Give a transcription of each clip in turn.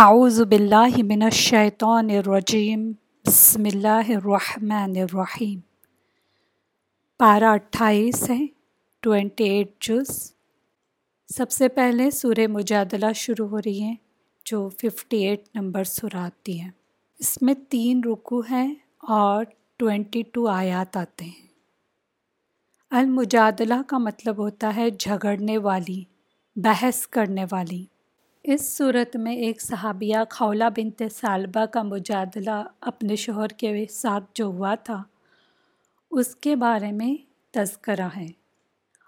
اعوذ باللہ من الشیطان الرجیم، بسم اللہ الرحمن الرحیم۔ پارہ اٹھائیس ہے، ٹوینٹی ایٹ جز۔ سب سے پہلے سورہ مجادلہ شروع ہو رہی ہیں جو ففٹی ایٹ نمبر سراتی ہیں اس میں تین رکو ہیں اور ٹوینٹی ٹو آیات آتے ہیں۔ المجادلہ کا مطلب ہوتا ہے جھگڑنے والی، بحث کرنے والی۔ اس صورت میں ایک صحابیہ خولہ بنت سالبہ کا مجادلہ اپنے شوہر کے ساتھ جو ہوا تھا، اس کے بارے میں تذکرہ ہے۔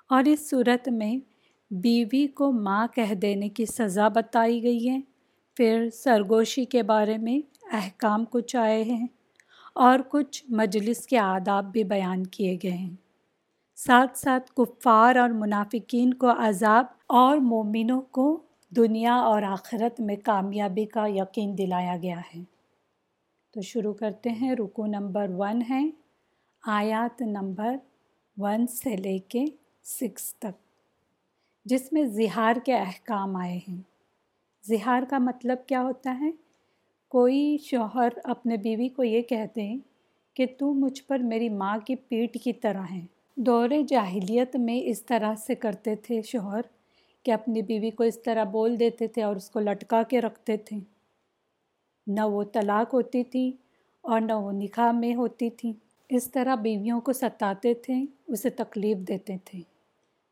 اور اس صورت میں بیوی کو ماں کہہ دینے کی سزا بتائی گئی ہے۔ پھر سرگوشی کے بارے میں احکام کچھ آئے ہیں اور کچھ مجلس کے آداب بھی بیان کیے گئے ہیں۔ ساتھ ساتھ کفار اور منافقین کو عذاب اور مومنوں کو دنیا اور آخرت میں کامیابی کا یقین دلایا گیا ہے۔ تو شروع کرتے ہیں۔ رکو نمبر ون ہے۔ آیات نمبر ون سے لے کے سکس تک۔ جس میں زہار کے احکام آئے ہیں۔ زہار کا مطلب کیا ہوتا ہے؟ کوئی شوہر اپنے بیوی کو یہ کہتے ہیں کہ تو مجھ پر میری ماں کی پیٹ کی طرح ہے دور جاہلیت میں اس طرح سے کرتے تھے شوہر۔ کہ اپنی بیوی کو اس طرح بول دیتے تھے اور اس کو لٹکا کے رکھتے تھے۔ نہ وہ طلاق ہوتی تھی اور نہ وہ نکاح میں ہوتی تھی۔ اس طرح بیویوں کو ستاتے تھے، اسے تکلیف دیتے تھے۔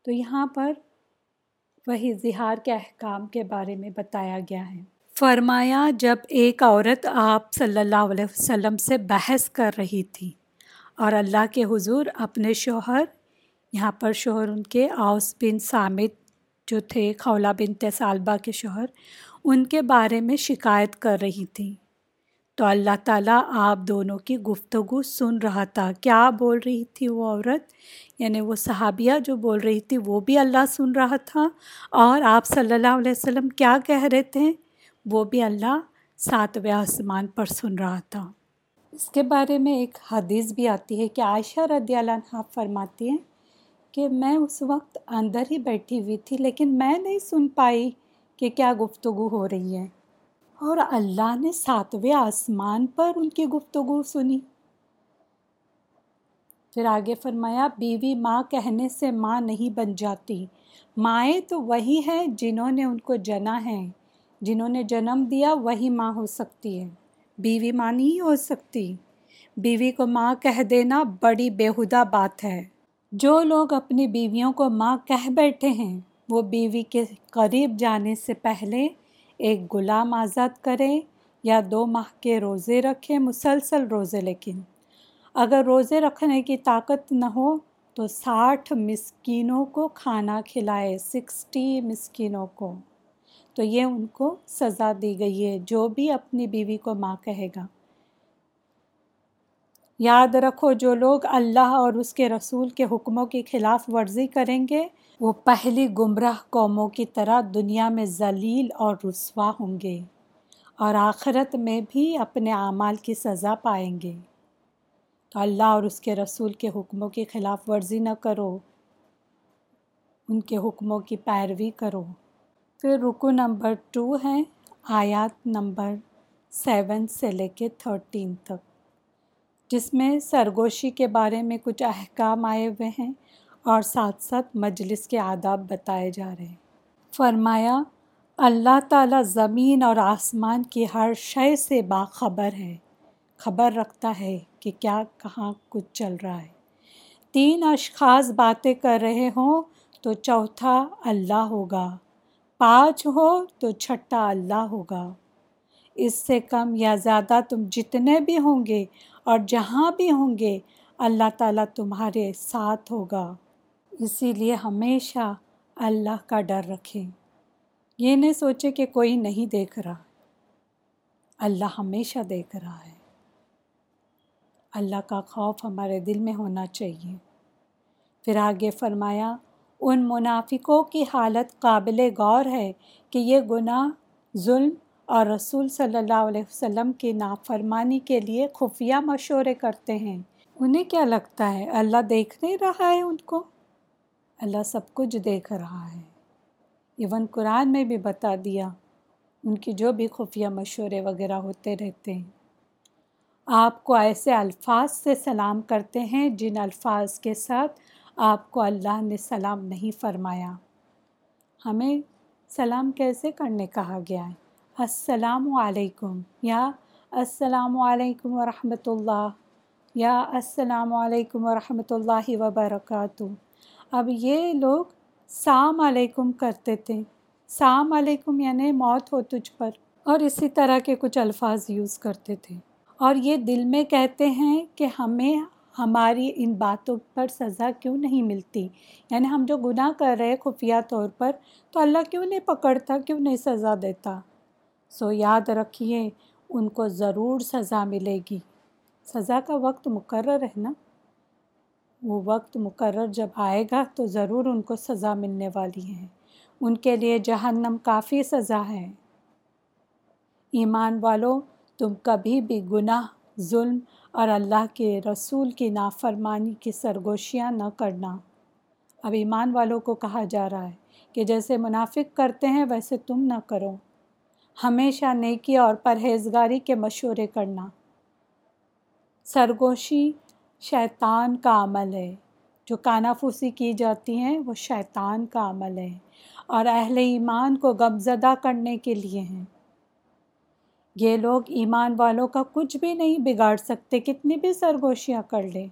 تو یہاں پر وہی زہار کے احکام کے بارے میں بتایا گیا ہے۔ فرمایا، جب ایک عورت آپ صلی اللہ علیہ وسلم سے بحث کر رہی تھی اور اللہ کے حضور اپنے شوہر، یہاں پر شوہر ان کے آؤس بن سامد جو تھے خولہ بنت سالبہ کے شوہر، ان کے بارے میں شکایت کر رہی تھی تو اللہ تعالیٰ آپ دونوں کی گفتگو سن رہا تھا۔ کیا بول رہی تھی وہ عورت؟ یعنی وہ صحابیہ جو بول رہی تھی وہ بھی اللہ سن رہا تھا۔ اور آپ صلی اللہ علیہ وسلم کیا کہہ رہے تھے؟ وہ بھی اللہ ساتویں آسمان پر سن رہا تھا۔ اس کے بارے میں ایک حدیث بھی آتی ہے کہ عائشہ رضی اللہ عنہ فرماتی ہیں کہ میں اس وقت اندر ہی بیٹھی ہوئی تھی، لیکن میں نہیں سن پائی کہ کیا گفتگو ہو رہی ہے۔ اور اللہ نے ساتویں آسمان پر ان کی گفتگو سنی۔ پھر آگے فرمایا، بیوی ماں کہنے سے ماں نہیں بن جاتی۔ مائیں تو وہی ہیں جنہوں نے ان کو جنا ہے۔ جنہوں نے جنم دیا، وہی ماں ہو سکتی ہے۔ بیوی ماں نہیں ہو سکتی۔ بیوی کو ماں کہہ دینا بڑی بےہدہ بات ہے۔ جو لوگ اپنی بیویوں کو ماں کہہ بیٹھے ہیں، وہ بیوی کے قریب جانے سے پہلے ایک غلام آزاد کریں یا دو ماہ کے روزے رکھیں مسلسل روزے، لیکن اگر روزے رکھنے کی طاقت نہ ہو تو ساٹھ مسکینوں کو کھانا کھلائے، سکسٹی مسکینوں کو۔ تو یہ ان کو سزا دی گئی ہے، جو بھی اپنی بیوی کو ماں کہے گا۔ یاد رکھو، جو لوگ اللہ اور اس کے رسول کے حکموں کی خلاف ورزی کریں گے، وہ پہلی گمراہ قوموں کی طرح دنیا میں ذلیل اور رسوا ہوں گے اور آخرت میں بھی اپنے اعمال کی سزا پائیں گے۔ تو اللہ اور اس کے رسول کے حکموں کی خلاف ورزی نہ کرو، ان کے حکموں کی پیروی کرو۔ پھر رکو نمبر ٹو ہے، آیات نمبر سیون سے لے کے تھرٹین تک۔ جس میں سرگوشی کے بارے میں کچھ احکام آئے ہوئے ہیں اور ساتھ ساتھ مجلس کے آداب بتائے جا رہے ہیں۔ فرمایا، اللہ تعالیٰ زمین اور آسمان کی ہر شے سے باخبر ہے۔ خبر رکھتا ہے کہ کیا کہاں کچھ چل رہا ہے۔ تین اشخاص باتیں کر رہے ہوں تو چوتھا اللہ ہوگا۔ پانچ ہو تو چھٹا اللہ ہوگا۔ اس سے کم یا زیادہ تم جتنے بھی ہوں گے اور جہاں بھی ہوں گے، اللہ تعالیٰ تمہارے ساتھ ہوگا۔ اسی لیے ہمیشہ اللہ کا ڈر رکھیں۔ یہ نہیں سوچے کہ کوئی نہیں دیکھ رہا۔ اللہ ہمیشہ دیکھ رہا ہے۔ اللہ کا خوف ہمارے دل میں ہونا چاہیے۔ پھر آگے فرمایا، ان منافقوں کی حالت قابل غور ہے کہ یہ گناہ، ظلم اور رسول صلی اللہ علیہ وسلم کی نافرمانی کے لیے خفیہ مشورے کرتے ہیں۔ انہیں کیا لگتا ہے؟ اللہ دیکھ نہیں رہا ہے ان کو؟ اللہ سب کچھ دیکھ رہا ہے۔ ایون قرآن میں بھی بتا دیا، ان کی جو بھی خفیہ مشورے وغیرہ ہوتے رہتے ہیں۔ آپ کو ایسے الفاظ سے سلام کرتے ہیں جن الفاظ کے ساتھ آپ کو اللہ نے سلام نہیں فرمایا۔ ہمیں سلام کیسے کرنے کہا گیا ہے؟ السلام علیکم۔ یا السلام علیکم ورحمۃ اللہ یا السلام علیکم ورحمۃ اللہ وبرکاتہ۔ اب یہ لوگ سام علیکم کرتے تھے۔ سام علیکم یعنی موت ہو تجھ پر۔ اور اسی طرح کے کچھ الفاظ یوز کرتے تھے۔ اور یہ دل میں کہتے ہیں کہ ہمیں ہماری ان باتوں پر سزا کیوں نہیں ملتی؟ یعنی ہم جو گناہ کر رہے خفیہ طور پر، تو اللہ کیوں نہیں پکڑتا، کیوں نہیں سزا دیتا؟ سو یاد رکھیے، ان کو ضرور سزا ملے گی۔ سزا کا وقت مقرر ہے نا؟ وہ وقت مقرر جب آئے گا تو ضرور ان کو سزا ملنے والی ہے۔ ان کے لیے جہنم کافی سزا ہے۔ ایمان والوں تم کبھی بھی گناہ، ظلم اور اللہ کے رسول کی نافرمانی کی سرگوشیاں نہ کرنا۔ اب ایمان والوں کو کہا جا رہا ہے کہ جیسے منافق کرتے ہیں، ویسے تم نہ کرو۔ ہمیشہ نیکی اور پرہیزگاری کے مشورے کرنا۔ سرگوشی شیطان کا عمل ہے۔ جو کانا پھوسی کی جاتی ہیں، وہ شیطان کا عمل ہے۔ اور اہل ایمان کو غمزدہ کرنے کے لیے ہیں۔ یہ لوگ ایمان والوں کا کچھ بھی نہیں بگاڑ سکتے، کتنی بھی سرگوشیاں کر لیں۔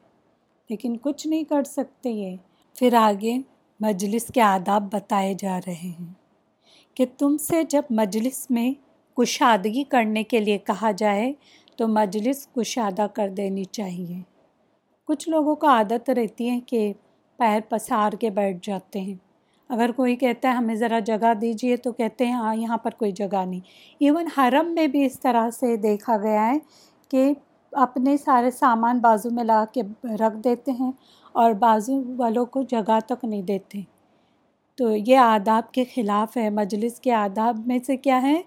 لیکن کچھ نہیں کر سکتے یہ۔ پھر آگے مجلس کے آداب بتائے جا رہے ہیں۔ کہ تم سے جب مجلس میں کشادگی کرنے کے لیے کہا جائے تو مجلس کشادہ کر دینی چاہیے۔ کچھ لوگوں کا عادت رہتی ہے کہ پیر پسار کے بیٹھ جاتے ہیں۔ اگر کوئی کہتا ہے ہمیں ذرا جگہ دیجیے تو کہتے ہیں ہاں یہاں پر کوئی جگہ نہیں۔ ایون حرم میں بھی اس طرح سے دیکھا گیا ہے کہ اپنے سارے سامان بازو میں لا کے رکھ دیتے ہیں اور بازو والوں کو جگہ تک نہیں دیتے۔ تو یہ آداب کے خلاف ہے۔ مجلس کے آداب میں سے کیا ہے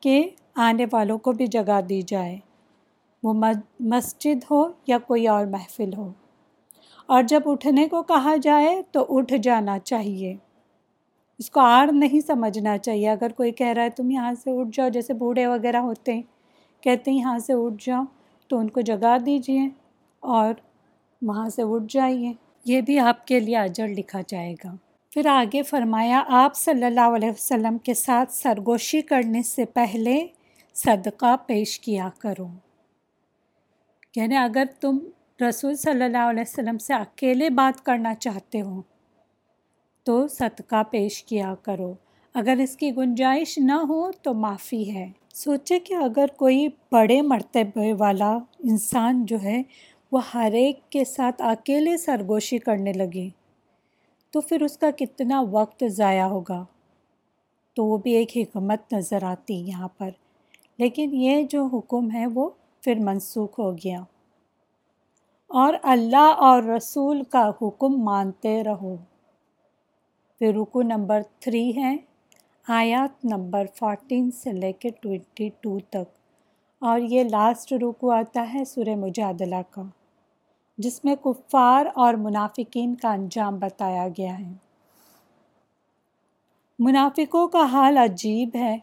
کہ آنے والوں کو بھی جگہ دی جائے۔ وہ مسجد ہو یا کوئی اور محفل ہو۔ اور جب اٹھنے کو کہا جائے تو اٹھ جانا چاہیے۔ اس کو آر نہیں سمجھنا چاہیے۔ اگر کوئی کہہ رہا ہے تم یہاں سے اٹھ جاؤ، جیسے بوڑھے وغیرہ ہوتے ہیں، کہتے ہیں یہاں سے اٹھ جاؤ تو ان کو جگا دیجیے اور وہاں سے اٹھ جائیے۔ یہ بھی آپ کے لیے اجر لکھا جائے گا۔ پھر آگے فرمایا، آپ صلی اللہ علیہ وسلم کے ساتھ سرگوشی کرنے سے پہلے صدقہ پیش کیا کرو۔ یعنی اگر تم رسول صلی اللہ علیہ وسلم سے اکیلے بات کرنا چاہتے ہو تو صدقہ پیش کیا کرو۔ اگر اس کی گنجائش نہ ہو تو معافی ہے۔ سوچے کہ اگر کوئی بڑے مرتبے والا انسان جو ہے، وہ ہر ایک کے ساتھ اکیلے سرگوشی کرنے لگے۔ تو پھر اس کا کتنا وقت ضائع ہوگا؟ تو وہ بھی ایک حکمت نظر آتی یہاں پر۔ لیکن یہ جو حکم ہے وہ پھر منسوخ ہو گیا۔ اور اللہ اور رسول کا حکم مانتے رہو۔ پھر رکو نمبر تھری ہے، آیات نمبر فورٹین سے لے کے ٹوینٹی ٹو تک۔ اور یہ لاسٹ رکو آتا ہے سورہ مجادلہ کا۔ جس میں کفار اور منافقین کا انجام بتایا گیا ہے۔ منافقوں کا حال عجیب ہے۔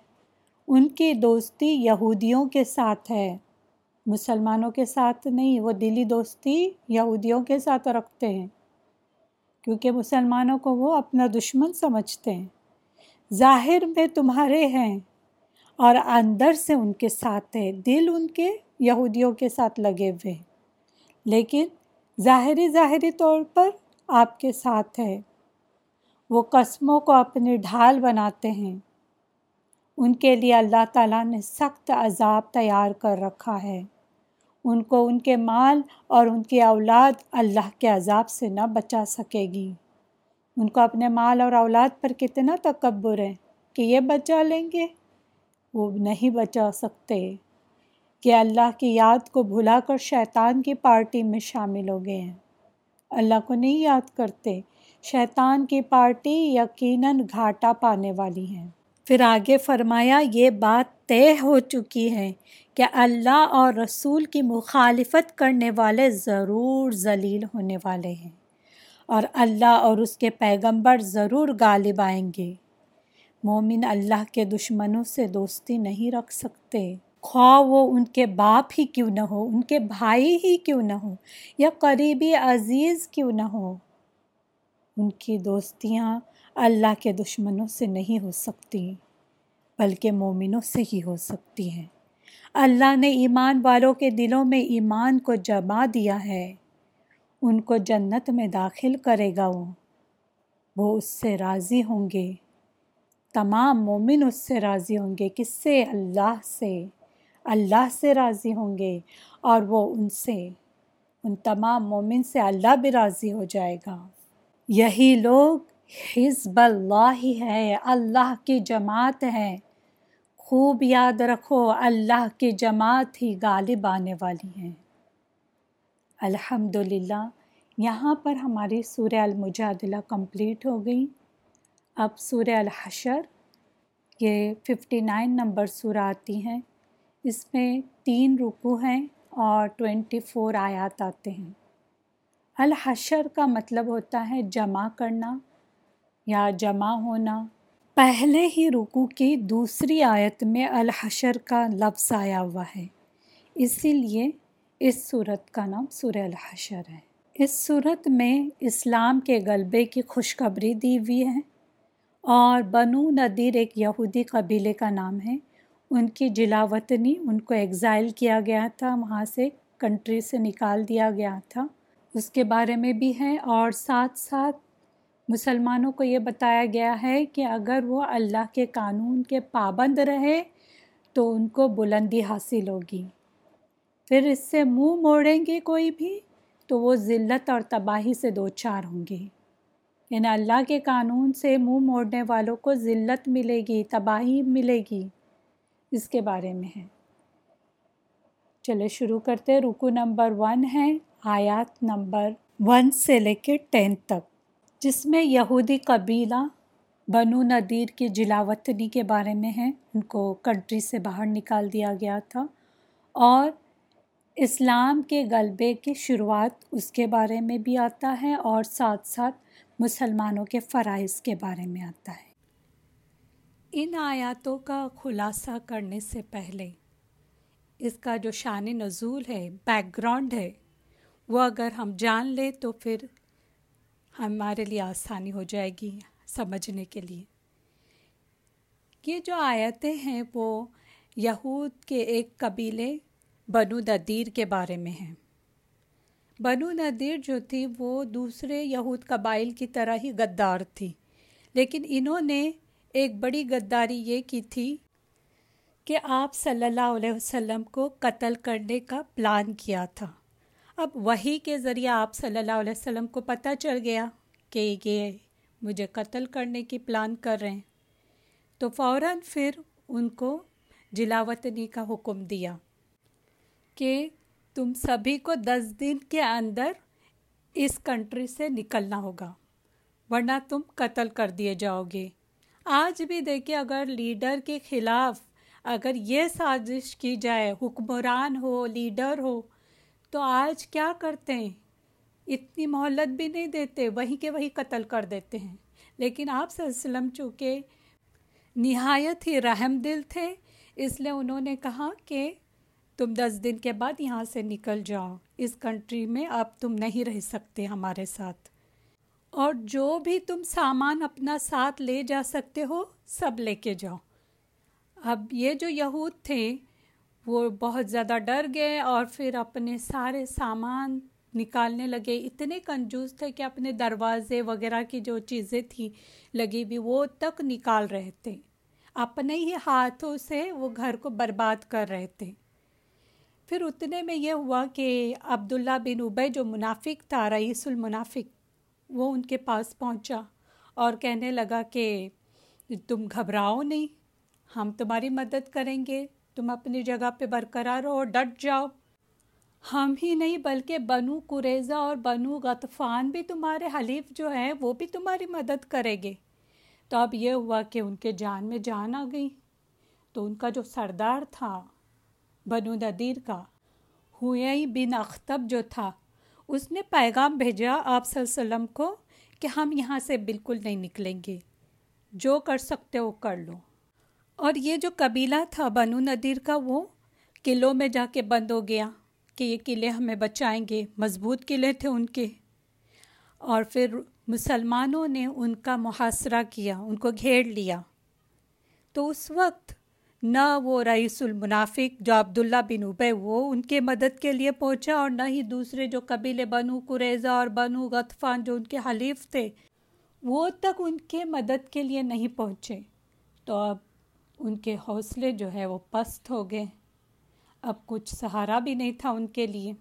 ان کی دوستی یہودیوں کے ساتھ ہے۔ مسلمانوں کے ساتھ نہیں، وہ دلی دوستی یہودیوں کے ساتھ رکھتے ہیں۔ کیونکہ مسلمانوں کو وہ اپنا دشمن سمجھتے ہیں۔ ظاہر میں تمہارے ہیں اور اندر سے ان کے ساتھ ہے۔ دل ان کے یہودیوں کے ساتھ لگے ہوئے۔ لیکن ظاہری ظاہری طور پر آپ کے ساتھ ہے۔ وہ قسموں کو اپنی ڈھال بناتے ہیں۔ ان کے لیے اللہ تعالیٰ نے سخت عذاب تیار کر رکھا ہے۔ ان کو ان کے مال اور ان کی اولاد اللہ کے عذاب سے نہ بچا سکے گی۔ ان کو اپنے مال اور اولاد پر کتنا تکبر ہے کہ یہ بچا لیں گے؟ وہ نہیں بچا سکتے۔ کہ اللہ کی یاد کو بھلا کر شیطان کی پارٹی میں شامل ہو گئے ہیں۔ اللہ کو نہیں یاد کرتے، شیطان کی پارٹی یقیناً گھاٹا پانے والی ہیں۔ پھر آگے فرمایا، یہ بات طے ہو چکی ہے کہ اللہ اور رسول کی مخالفت کرنے والے ضرور ذلیل ہونے والے ہیں اور اللہ اور اس کے پیغمبر ضرور غالب آئیں گے۔ مومن اللہ کے دشمنوں سے دوستی نہیں رکھ سکتے۔ خواہ وہ ان کے باپ ہی کیوں نہ ہو، ان کے بھائی ہی کیوں نہ ہو یا قریبی عزیز کیوں نہ ہو۔ ان کی دوستیاں اللہ کے دشمنوں سے نہیں ہو سکتی، بلکہ مومنوں سے ہی ہو سکتی ہیں۔ اللہ نے ایمان والوں کے دلوں میں ایمان کو جما دیا ہے۔ ان کو جنت میں داخل کرے گا وہ وہ اس سے راضی ہوں گے۔ تمام مومن اس سے راضی ہوں گے، کس سے؟ اللہ سے۔ اللہ سے راضی ہوں گے اور وہ ان سے، ان تمام مومن سے اللہ بھی راضی ہو جائے گا۔ یہی لوگ حزب اللہ ہی ہے اللہ کی جماعت ہے خوب یاد رکھو، اللہ کی جماعت ہی غالب آنے والی ہیں۔ الحمد للہ یہاں پر ہماری سورہ المجادلہ کمپلیٹ ہو گئی۔ اب سورہ الحشر، یہ ففٹی نائن نمبر سورہ آتی ہیں۔ اس میں تین رکو ہیں اور ٹوینٹی فور آیات آتے ہیں۔ الحشر کا مطلب ہوتا ہے جمع کرنا یا جمع ہونا۔ پہلے ہی رکو کی دوسری آیت میں الحشر کا لفظ آیا ہوا ہے۔ اسی لیے اس صورت کا نام سورہ الحشر ہے۔ اس صورت میں اسلام کے غلبے کی خوشخبری دی ہوئی ہے اور بنو ندیر ایک یہودی قبیلے کا نام ہے۔ ان کی جلاوطنی، ان کو ایگزائل کیا گیا تھا، وہاں سے کنٹری سے نکال دیا گیا تھا۔ اس کے بارے میں بھی ہے اور ساتھ ساتھ مسلمانوں کو یہ بتایا گیا ہے کہ اگر وہ اللہ کے قانون کے پابند رہے تو ان کو بلندی حاصل ہوگی۔ پھر اس سے منہ موڑیں گے کوئی بھی تو وہ ذلت اور تباہی سے دو چار ہوں گے۔ یعنی اللہ کے قانون سے منہ موڑنے والوں کو ذلت ملے گی، تباہی ملے گی۔ اس کے بارے میں ہے۔ چلے شروع کرتے رکو نمبر ون ہے، آیات نمبر ون سے لے کے ٹین تک، جس میں یہودی قبیلہ بنو ندیر کی جلاوطنی کے بارے میں ہے۔ ان کو کنٹری سے باہر نکال دیا گیا تھا۔ اور اسلام کے غلبے کی شروعات اس کے بارے میں بھی آتا ہے اور ساتھ ساتھ مسلمانوں کے فرائض کے بارے میں آتا ہے۔ ان آیاتوں کا خلاصہ کرنے سے پہلے، اس کا جو شان نزول ہے بیک گراؤنڈ ہے، وہ اگر ہم جان لیں تو پھر ہمارے لیے آسانی ہو جائے گی سمجھنے کے لیے۔ یہ جو آیتیں ہیں وہ یہود کے ایک قبیلے بنو ندیر کے بارے میں ہیں۔ بنو ندیر جو تھی، وہ دوسرے یہود قبائل کی طرح ہی غدار تھی، لیکن انہوں نے ایک بڑی غداری یہ کی تھی کہ آپ صلی اللہ علیہ وسلم کو قتل کرنے کا پلان کیا تھا۔ اب وہی کے ذریعے آپ صلی اللہ علیہ وسلم کو پتہ چل گیا کہ یہ مجھے قتل کرنے کی پلان کر رہے ہیں۔ تو فوراً پھر ان کو جلاوطنی کا حکم دیا کہ تم سبھی کو دس دن کے اندر اس کنٹری سے نکلنا ہوگا، ورنہ تم قتل کر دیے جاؤ گے۔ آج بھی دیکھیں اگر لیڈر کے خلاف اگر یہ سازش کی جائے، حکمران ہو، لیڈر ہو، تو آج کیا کرتے ہیں؟ اتنی مہلت بھی نہیں دیتے، وہیں کے وہی قتل کر دیتے ہیں۔ لیکن آپ صلی اللہ علیہ وسلم چونکہ نہایت ہی رحم دل تھے، اس لیے انہوں نے کہا کہ تم دس دن کے بعد یہاں سے نکل جاؤ، اس کنٹری میں اب تم نہیں رہ سکتے ہمارے ساتھ۔ اور جو بھی تم سامان اپنا ساتھ لے جا سکتے ہو، سب لے کے جاؤ۔ اب یہ جو یہود تھے، وہ بہت زیادہ ڈر گئے اور پھر اپنے سارے سامان نکالنے لگے۔ اتنے کنجوس تھے کہ اپنے دروازے وغیرہ کی جو چیزیں تھیں لگی بھی، وہ تک نکال رہے تھے۔ اپنے ہی ہاتھوں سے وہ گھر کو برباد کر رہے تھے۔ پھر اتنے میں یہ ہوا کہ عبداللہ بن ابے جو منافق تھا، رئیس المنافق وہ ان کے پاس پہنچا اور کہنے لگا کہ تم گھبراؤ نہیں، ہم تمہاری مدد کریں گے، تم اپنی جگہ پہ برقرار ہو ڈٹ جاؤ۔ ہم ہی نہیں بلکہ بنو قریضہ اور بنو غطفان بھی تمہارے حلیف جو ہیں، وہ بھی تمہاری مدد کرے گے۔ تو اب یہ ہوا کہ ان کے جان میں جان آ گئی۔ تو ان کا جو سردار تھا، بنو ندیر کا ہوئی بن اختب جو تھا اس نے پیغام بھیجا آپ صلی اللہ علیہ وسلم کو کہ ہم یہاں سے بالکل نہیں نکلیں گے۔ جو کر سکتے وہ کر لو۔ اور یہ جو قبیلہ تھا بنو ندیر کا وہ قلعوں میں جا کے بند ہو گیا کہ یہ قلعے ہمیں بچائیں گے۔ مضبوط قلعے تھے ان کے۔ اور پھر مسلمانوں نے ان کا محاصرہ کیا، ان کو گھیر لیا۔ تو اس وقت نہ وہ رئیس المنافق جو عبداللہ بن ابے وہ ان کے مدد کے لیے پہنچا اور نہ ہی دوسرے جو قبیلے بنو قریضہ اور بنو غطفان جو ان کے حلیف تھے، وہ تک ان کے مدد کے لیے نہیں پہنچے۔ تو اب ان کے حوصلے جو ہے وہ پست ہو گئے۔ اب کچھ سہارا بھی نہیں تھا ان کے لیے۔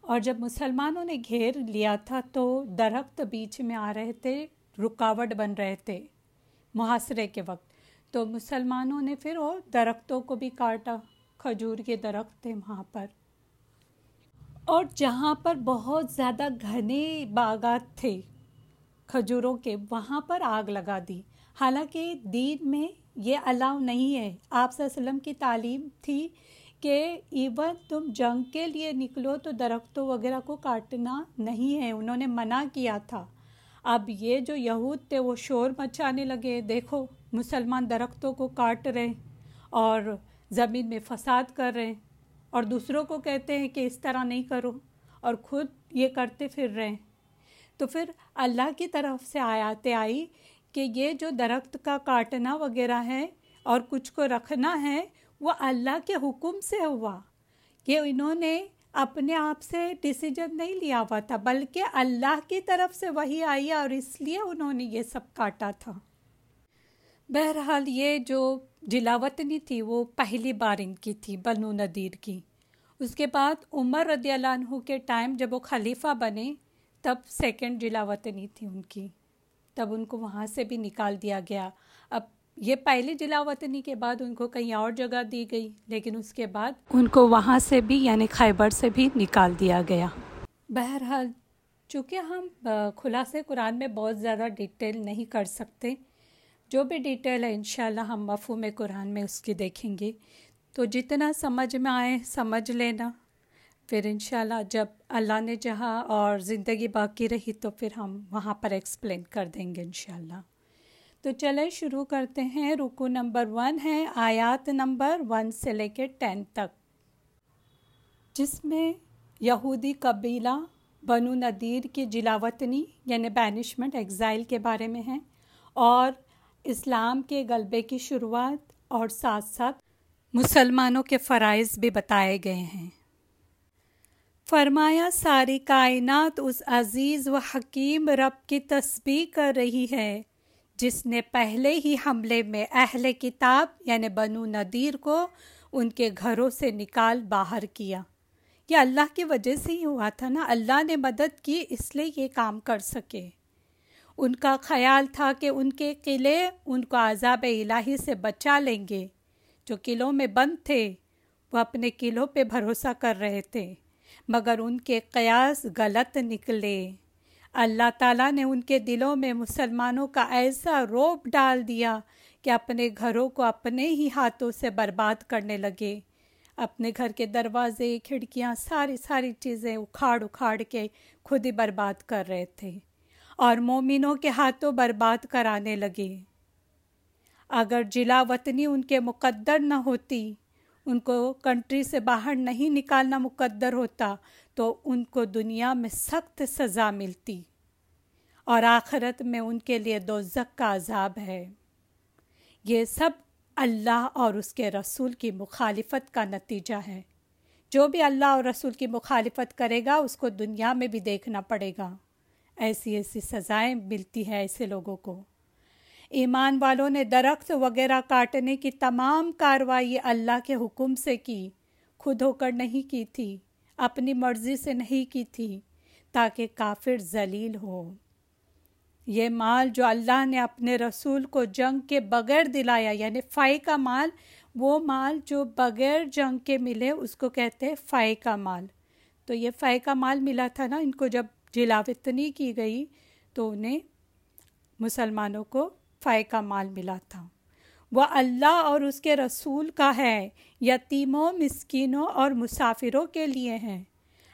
اور جب مسلمانوں نے گھیر لیا تھا تو درخت بیچ میں آ رہے تھے، رکاوٹ بن رہے تھے، محاصرے کے وقت۔ تو مسلمانوں نے پھر وہ درختوں کو بھی کاٹا، کھجور کے درخت تھے وہاں پر۔ اور جہاں پر بہت زیادہ گھنے باغات تھے، کھجوروں کے وہاں پر آگ لگا دی۔ حالانکہ دین میں یہ الاؤ نہیں ہے۔ آپ صلی اللہ علیہ وسلم کی تعلیم تھی کہ ایون تم جنگ کے لیے نکلو تو درختوں وغیرہ کو کاٹنا نہیں ہے، انہوں نے منع کیا تھا۔ اب یہ جو یہود تھے وہ شور مچانے لگے، دیکھو۔ مسلمان درختوں کو کاٹ رہے اور زمین میں فساد کر رہے ہیں اور دوسروں کو کہتے ہیں کہ اس طرح نہیں کرو اور خود یہ کرتے پھر رہے ہیں۔ تو پھر اللہ کی طرف سے آیاتیں آئی کہ یہ جو درخت کا کاٹنا وغیرہ ہے اور کچھ کو رکھنا ہے، وہ اللہ کے حکم سے ہوا۔ کہ انہوں نے اپنے آپ سے ڈسیجن نہیں لیا ہوا تھا، بلکہ اللہ کی طرف سے وہی آئی اور اس لیے انہوں نے یہ سب کاٹا تھا۔ بہرحال یہ جو جلاوطنی تھی وہ پہلی بار ان کی تھی، بنو ندیر کی۔ اس کے بعد عمر رضی اللہ عنہ کے ٹائم جب وہ خلیفہ بنے، تب سیکنڈ جلاوطنی تھی ان کی۔ تب ان کو وہاں سے بھی نکال دیا گیا۔ اب یہ پہلی جلاوطنی کے بعد ان کو کہیں اور جگہ دی گئی، لیکن اس کے بعد ان کو وہاں سے بھی یعنی خیبر سے بھی نکال دیا گیا۔ بہرحال چونکہ ہم خلاصے قرآن میں بہت زیادہ ڈیٹیل نہیں کر سکتے جو بھی ڈیٹیل ہے انشاءاللہ ہم مفہوم قرآن میں اس کی دیکھیں گے۔ تو جتنا سمجھ میں آئے سمجھ لینا۔ پھر انشاءاللہ جب اللہ نے جہاں اور زندگی باقی رہی تو پھر ہم وہاں پر ایکسپلین کر دیں گے انشاءاللہ۔ تو چلے شروع کرتے ہیں۔ رکو نمبر ون ہے، آیات نمبر ون سے لے کے ٹین تک۔ جس میں یہودی قبیلہ بنو ندیر کی جلاوطنی یعنی بینشمنٹ ایگزائل کے بارے میں ہیں اور اسلام کے غلبے کی شروعات اور ساتھ ساتھ مسلمانوں کے فرائض بھی بتائے گئے ہیں۔ فرمایا، ساری کائنات اس عزیز و حکیم رب کی تسبیح کر رہی ہے، جس نے پہلے ہی حملے میں اہل کتاب یعنی بنو ندیر کو ان کے گھروں سے نکال باہر کیا۔ یہ اللہ کی وجہ سے ہی ہوا تھا نا، اللہ نے مدد کی اس لیے یہ کام کر سکے۔ ان کا خیال تھا کہ ان کے قلعے ان کو عذاب الہی سے بچا لیں گے۔ جو قلعوں میں بند تھے، وہ اپنے قلعوں پہ بھروسہ کر رہے تھے، مگر ان کے قیاس غلط نکلے۔ اللہ تعالیٰ نے ان کے دلوں میں مسلمانوں کا ایسا روپ ڈال دیا کہ اپنے گھروں کو اپنے ہی ہاتھوں سے برباد کرنے لگے۔ اپنے گھر کے دروازے، کھڑکیاں، ساری ساری چیزیں اکھاڑ اکھاڑ کے خود ہی برباد کر رہے تھے۔ اور مومنوں کے ہاتھوں برباد کرانے لگے۔ اگر جلا وطنی ان کے مقدر نہ ہوتی، ان کو کنٹری سے باہر نہیں نکالنا مقدر ہوتا، تو ان کو دنیا میں سخت سزا ملتی۔ اور آخرت میں ان کے لیے دو کا عذاب ہے۔ یہ سب اللہ اور اس کے رسول کی مخالفت کا نتیجہ ہے۔ جو بھی اللہ اور رسول کی مخالفت کرے گا، اس کو دنیا میں بھی دیکھنا پڑے گا۔ ایسی ایسی سزائیں ملتی ہیں ایسے لوگوں کو۔ ایمان والوں نے درخت وغیرہ کاٹنے کی تمام کارروائی اللہ کے حکم سے کی، خود ہو کر نہیں کی تھی، اپنی مرضی سے نہیں کی تھی تاکہ کافر ذلیل ہو۔ یہ مال جو اللہ نے اپنے رسول کو جنگ کے بغیر دلایا یعنی فائی کا مال، وہ مال جو بغیر جنگ کے ملے، اس کو کہتے ہیں فائی کا مال۔ تو یہ فائی کا مال ملا تھا نا ان کو جب جلاوطنی کی گئی تو انہیں مسلمانوں کو فائی کا مال ملا تھا۔ وہ اللہ اور اس کے رسول کا ہے، یتیموں، مسکینوں اور مسافروں کے لیے ہیں۔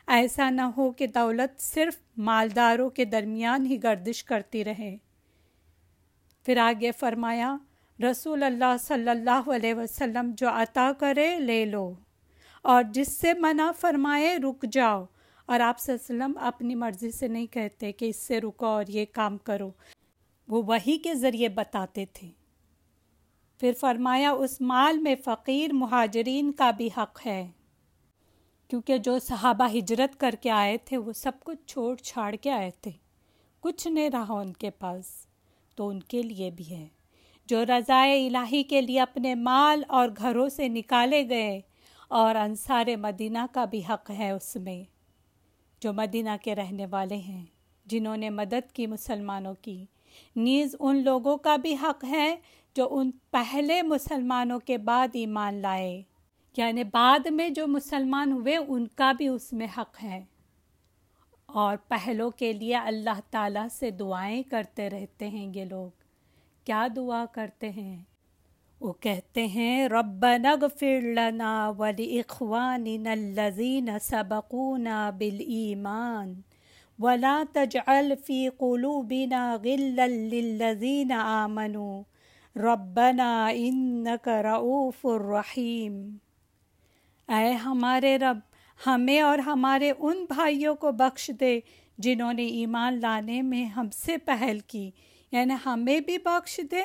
ایسا نہ ہو کہ دولت صرف مالداروں کے درمیان ہی گردش کرتی رہے۔ پھر آگے فرمایا، رسول اللہ صلی اللہ علیہ وسلم جو عطا کرے لے لو، اور جس سے منع فرمائے رک جاؤ۔ اور آپ صلی اللہ علیہ وسلم اپنی مرضی سے نہیں کہتے کہ اس سے رکو اور یہ کام کرو۔ وہ وہی کے ذریعے بتاتے تھے۔ پھر فرمایا، اس مال میں فقیر مہاجرین کا بھی حق ہے۔ کیونکہ جو صحابہ ہجرت کر کے آئے تھے، وہ سب کچھ چھوڑ چھاڑ کے آئے تھے۔ کچھ نہیں رہا ان کے پاس، تو ان کے لیے بھی ہے۔ جو رضائے الہی کے لیے اپنے مال اور گھروں سے نکالے گئے اور انصار مدینہ کا بھی حق ہے اس میں۔ جو مدینہ کے رہنے والے ہیں، جنہوں نے مدد کی مسلمانوں کی۔ نیز ان لوگوں کا بھی حق ہے جو ان پہلے مسلمانوں کے بعد ایمان لائے۔ یعنی بعد میں جو مسلمان ہوئے، ان کا بھی اس میں حق ہے۔ اور پہلوں کے لیے اللہ تعالیٰ سے دعائیں کرتے رہتے ہیں یہ لوگ۔ کیا دعا کرتے ہیں؟ وہ کہتے ہیں رب اغفر لنا ولاخواننا الذین سبقونا بالایمان ولا تجعل في قلوبنا غلا للذین آمنوا ربنا انك رؤوف الرحیم اے ہمارے رب، ہمیں اور ہمارے ان بھائیوں کو بخش دے جنہوں نے ایمان لانے میں ہم سے پہل کی۔ یعنی ہمیں بھی بخش دے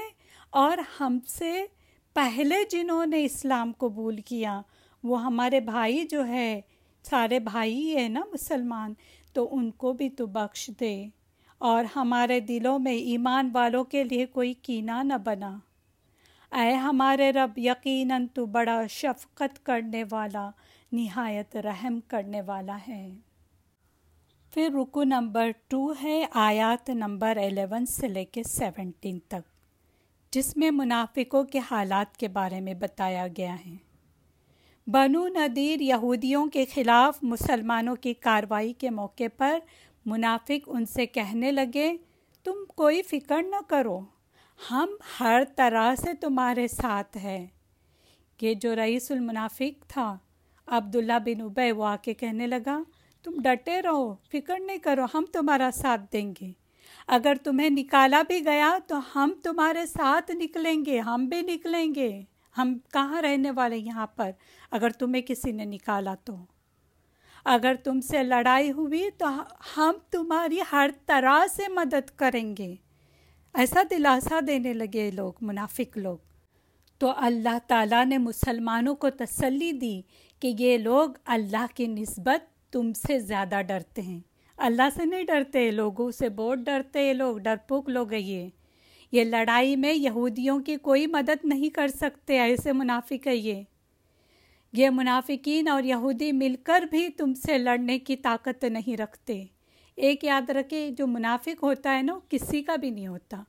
اور ہم سے پہلے جنہوں نے اسلام قبول کیا، وہ ہمارے بھائی جو ہے، سارے بھائی ہے نا مسلمان، تو ان کو بھی تو بخش دے۔ اور ہمارے دلوں میں ایمان والوں کے لیے کوئی کینہ نہ بنا۔ اے ہمارے رب، یقیناً تو بڑا شفقت کرنے والا، نہایت رحم کرنے والا ہے۔ پھر رکو نمبر ٹو ہے، آیات نمبر الیون سے لے کے سیونٹین تک۔ جس میں منافقوں کے حالات کے بارے میں بتایا گیا ہے۔ بنو ندیر یہودیوں کے خلاف مسلمانوں کی کاروائی کے موقع پر منافق ان سے کہنے لگے، تم کوئی فکر نہ کرو، ہم ہر طرح سے تمہارے ساتھ ہیں۔ کہ جو رئیس المنافق تھا، عبداللہ بن ابے وہ آ کے کہنے لگا، تم ڈٹے رہو، فکر نہیں کرو، ہم تمہارا ساتھ دیں گے۔ اگر تمہیں نکالا بھی گیا تو ہم تمہارے ساتھ نکلیں گے، ہم بھی نکلیں گے۔ ہم کہاں رہنے والے یہاں پر؟ اگر تمہیں کسی نے نکالا تو۔ اگر تم سے لڑائی ہوئی تو ہم تمہاری ہر طرح سے مدد کریں گے۔ ایسا دلاسا دینے لگے لوگ، منافق لوگ۔ تو اللہ تعالیٰ نے مسلمانوں کو تسلی دی کہ یہ لوگ اللہ کی نسبت تم سے زیادہ ڈرتے ہیں۔ اللہ سے نہیں ڈرتے لوگوں سے بہت ڈرتے یہ لوگ، ڈرپوک لوگ یہ۔ یہ لڑائی میں یہودیوں کی کوئی مدد نہیں کر سکتے، ایسے منافق ہے یہ۔ یہ منافقین اور یہودی مل کر بھی تم سے لڑنے کی طاقت نہیں رکھتے۔ ایک یاد رکھے، جو منافق ہوتا ہے نا کسی کا بھی نہیں ہوتا،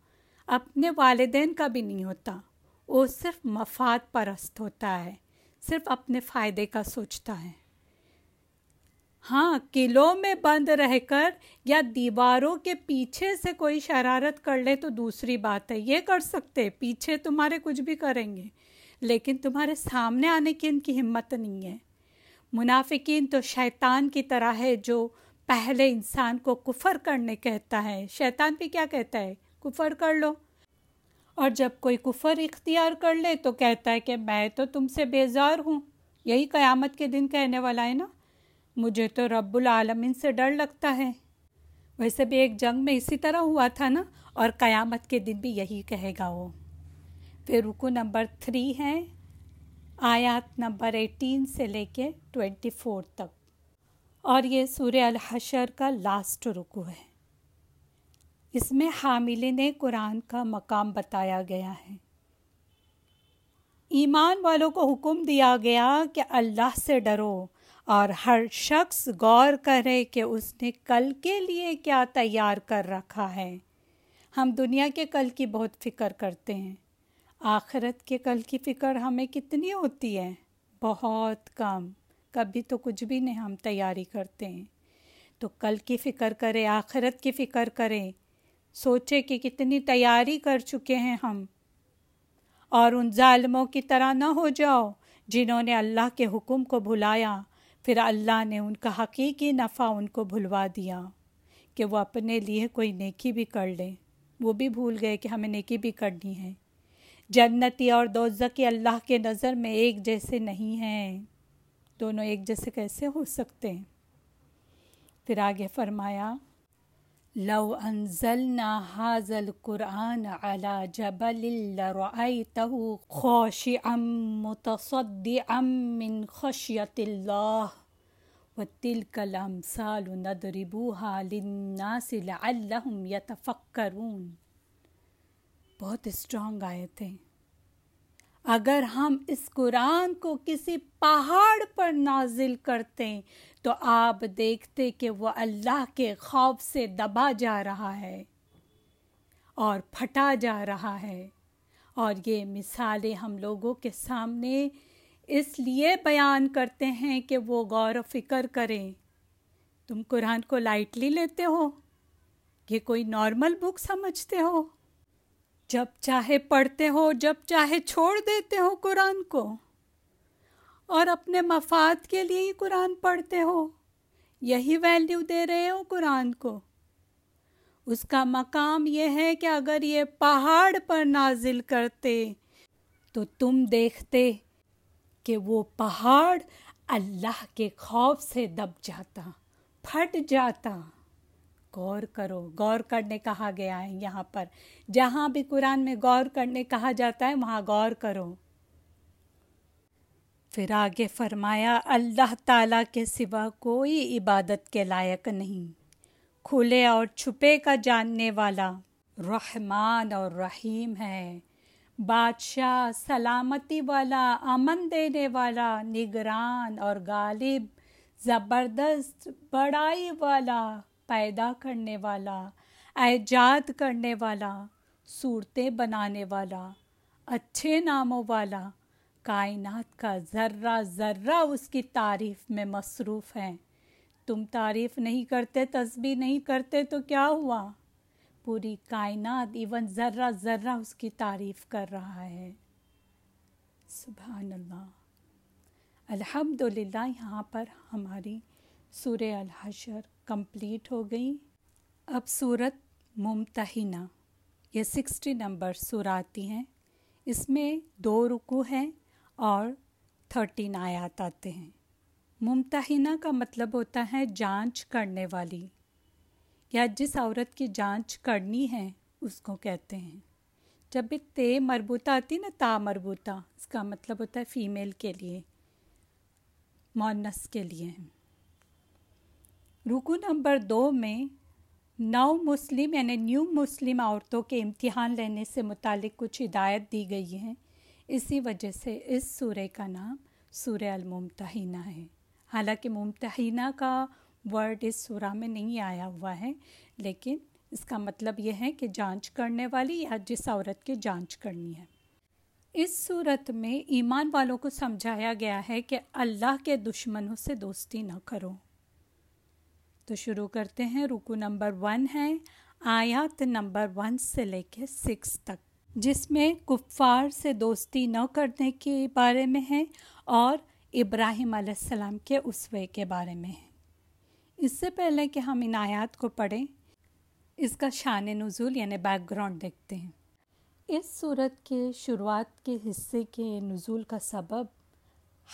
اپنے والدین کا بھی نہیں ہوتا۔ وہ صرف مفاد پرست ہوتا ہے، صرف اپنے فائدے کا سوچتا ہے۔ ہاں قلعوں میں بند رہ کر یا دیواروں کے پیچھے سے کوئی شرارت کر لے تو دوسری بات ہے، یہ کر سکتے، پیچھے تمہارے کچھ بھی کریں گے۔ لیکن تمہارے سامنے آنے کی ان کی ہمت نہیں ہے۔ منافقین تو شیطان کی طرح ہے جو پہلے انسان کو کفر کرنے کہتا ہے۔ شیطان بھی کیا کہتا ہے؟ کفر کر لو۔ اور جب کوئی کفر اختیار کر لے تو کہتا ہے کہ میں تو تم سے بیزار ہوں۔ یہی قیامت کے دن کہنے والا ہے نا۔ مجھے تو رب العالمین سے ڈر لگتا ہے۔ ویسے بھی ایک جنگ میں اسی طرح ہوا تھا نا، اور قیامت کے دن بھی یہی کہے گا وہ۔ پھر رکو نمبر تھری ہے، آیات نمبر ایٹین سے لے کے ٹوینٹی فور تک۔ اور یہ سورہ الحشر کا لاسٹ رکو ہے۔ اس میں حاملین قرآن کا مقام بتایا گیا ہے۔ ایمان والوں کو حکم دیا گیا کہ اللہ سے ڈرو۔ اور ہر شخص غور کرے کہ اس نے کل کے لیے کیا تیار کر رکھا ہے۔ ہم دنیا کے کل کی بہت فکر کرتے ہیں۔ آخرت کے کل کی فکر ہمیں کتنی ہوتی ہے؟ بہت کم۔ کبھی تو کچھ بھی نہیں ہم تیاری کرتے ہیں۔ تو کل کی فکر کرے، آخرت کی فکر کریں سوچے کہ کتنی تیاری کر چکے ہیں ہم۔ اور ان ظالموں کی طرح نہ ہو جاؤ جنہوں نے اللہ کے حکم کو بھلایا۔ پھر اللہ نے ان کا حقیقی نفع ان کو بھلوا دیا کہ وہ اپنے لیے کوئی نیکی بھی کر لیں وہ بھی بھول گئے کہ ہمیں نیکی بھی کرنی ہے۔ جنتی اور دوزکی اللہ کے نظر میں ایک جیسے نہیں ہیں۔ دونوں ایک جیسے کیسے ہو سکتے ہیں؟ پھر آگے فرمایا لو انزلنا هذا القرآن على جبل لرأيته خاشعا متصدعا من خشية الله، وتلك الأمثال ندربوها للناس لعلهم يتفكرون. بہت اسٹرانگ آئے تھے اگر ہم اس قرآن کو کسی پہاڑ پر نازل کرتے تو آپ دیکھتے کہ وہ اللہ کے خوف سے دبا جا رہا ہے اور پھٹا جا رہا ہے۔ اور یہ مثالیں ہم لوگوں کے سامنے اس لیے بیان کرتے ہیں کہ وہ غور و فکر کریں۔ تم قرآن کو لائٹلی لیتے ہو؟ یہ کوئی نارمل بک سمجھتے ہو؟ جب چاہے پڑھتے ہو، جب چاہے چھوڑ دیتے ہو قرآن کو۔ اور اپنے مفاد کے لیے ہی قرآن پڑھتے ہو۔ یہی ویلیو دے رہے ہو قرآن کو۔ اس کا مقام یہ ہے کہ اگر یہ پہاڑ پر نازل کرتے، تو تم دیکھتے کہ وہ پہاڑ اللہ کے خوف سے دب جاتا، پھٹ جاتا۔ غور کرو، غور کرنے کہا گیا ہے یہاں پر۔ جہاں بھی قرآن میں غور کرنے کہا جاتا ہے، وہاں غور کرو۔ پھر آگے فرمایا، اللہ تعالیٰ کے سوا کوئی عبادت کے لائق نہیں۔ کھلے اور چھپے کا جاننے والا رحمان اور رحیم ہے۔ بادشاہ، سلامتی والا، امن دینے والا، نگران اور غالب، زبردست، بڑائی والا، پیدا کرنے والا، ایجاد کرنے والا، صورتیں بنانے والا، اچھے ناموں والا کائنات کا ذرہ ذرہ اس کی تعریف میں مصروف ہے تم تعریف نہیں کرتے، تسبیح نہیں کرتے تو کیا ہوا؟ پوری کائنات ایون ذرہ ذرہ اس کی تعریف کر رہا ہے۔ سبحان اللہ الحمد للہ یہاں پر ہماری سورہ الحشر کمپلیٹ ہو گئی۔ اب صورت ممتحنہ، یہ سکسٹی نمبر سوراتی ہیں۔ اس میں دو رکو ہیں۔ اور تھرٹین آیات آتے ہیں۔ ممتحنہ کا مطلب ہوتا ہے جانچ کرنے والی۔ یا جس عورت کی جانچ کرنی ہے، اس کو کہتے ہیں۔ جب بھی تے مربوطہ آتی نا، تا مربوطہ، اس کا مطلب ہوتا ہے فیمیل کے لیے، مونس کے لیے۔ رکو نمبر دو میں نو مسلم یعنی نیو مسلم عورتوں کے امتحان لینے سے متعلق کچھ ہدایت دی گئی ہیں اسی وجہ سے اس سورہ کا نام سورہ الممتحینہ ہے۔ حالانکہ ممتحینہ کا ورڈ اس سورہ میں نہیں آیا ہوا ہے، لیکن اس کا مطلب یہ ہے کہ جانچ کرنے والی یا جس عورت کی جانچ کرنی ہے۔ اس صورت میں ایمان والوں کو سمجھایا گیا ہے کہ اللہ کے دشمنوں سے دوستی نہ کرو۔ تو شروع کرتے ہیں۔ رکو نمبر ون ہے۔ آیات نمبر ون سے لے کے سکس تک۔ جس میں کفار سے دوستی نہ کرنے کے بارے میں ہے اور ابراہیم علیہ السلام کے اسوے کے بارے میں ہے۔ اس سے پہلے کہ ہم ان آیات کو پڑھیں، اس کا شان نزول یعنی بیک گراؤنڈ دیکھتے ہیں۔ اس صورت کے شروعات کے حصے کے نزول کا سبب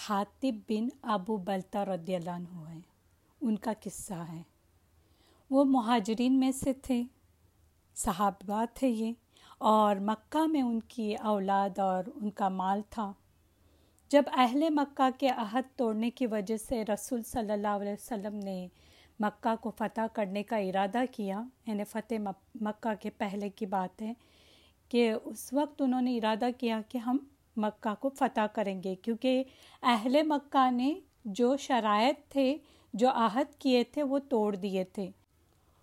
حاطب بن ابو بلتا رضی اللہ عنہ ہے۔ ان کا قصہ ہے۔ وہ مہاجرین میں سے تھے، صحابہ تھے یہ۔ اور مکہ میں ان کی اولاد اور ان کا مال تھا۔ جب اہل مکہ کے عہد توڑنے کی وجہ سے رسول صلی اللہ علیہ وسلم نے مکہ کو فتح کرنے کا ارادہ کیا یعنی فتح مکہ کے پہلے کی بات ہے کہ اس وقت انہوں نے ارادہ کیا کہ ہم مکہ کو فتح کریں گے۔ کیونکہ اہل مکہ نے جو شرائط تھے، جو عہد کیے تھے، وہ توڑ دیے تھے۔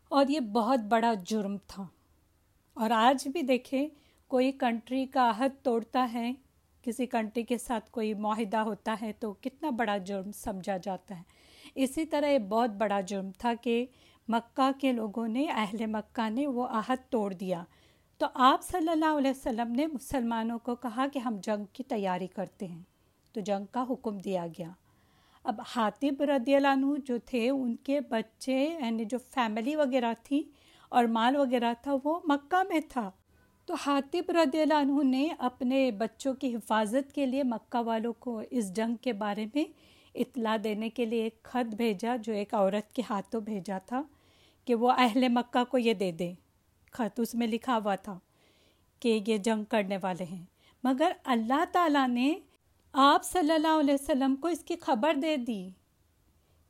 اور یہ بہت بڑا جرم تھا۔ اور آج بھی دیکھیں کوئی کنٹری کا عہد توڑتا ہے، کسی کنٹری کے ساتھ کوئی معاہدہ ہوتا ہے تو کتنا بڑا جرم سمجھا جاتا ہے۔ اسی طرح یہ بہت بڑا جرم تھا کہ مکہ کے لوگوں نے، اہل مکہ نے وہ عہد توڑ دیا۔ تو آپ صلی اللہ علیہ وسلم نے مسلمانوں کو کہا کہ ہم جنگ کی تیاری کرتے ہیں۔ تو جنگ کا حکم دیا گیا۔ اب حاطب رضی اللہ عنہ جو تھے، ان کے بچے یعنی جو فیملی وغیرہ تھی اور مال وغیرہ تھا، وہ مکہ میں تھا۔ تو حاطب رضی اللہ عنہ نے اپنے بچوں کی حفاظت کے لیے مکہ والوں کو اس جنگ کے بارے میں اطلاع دینے کے لیے ایک خط بھیجا، جو ایک عورت کے ہاتھوں بھیجا تھا کہ وہ اہل مکہ کو یہ دے دے۔ خط اس میں لکھا ہوا تھا کہ یہ جنگ کرنے والے ہیں۔ مگر اللہ تعالیٰ نے آپ صلی اللہ علیہ وسلم کو اس کی خبر دے دی۔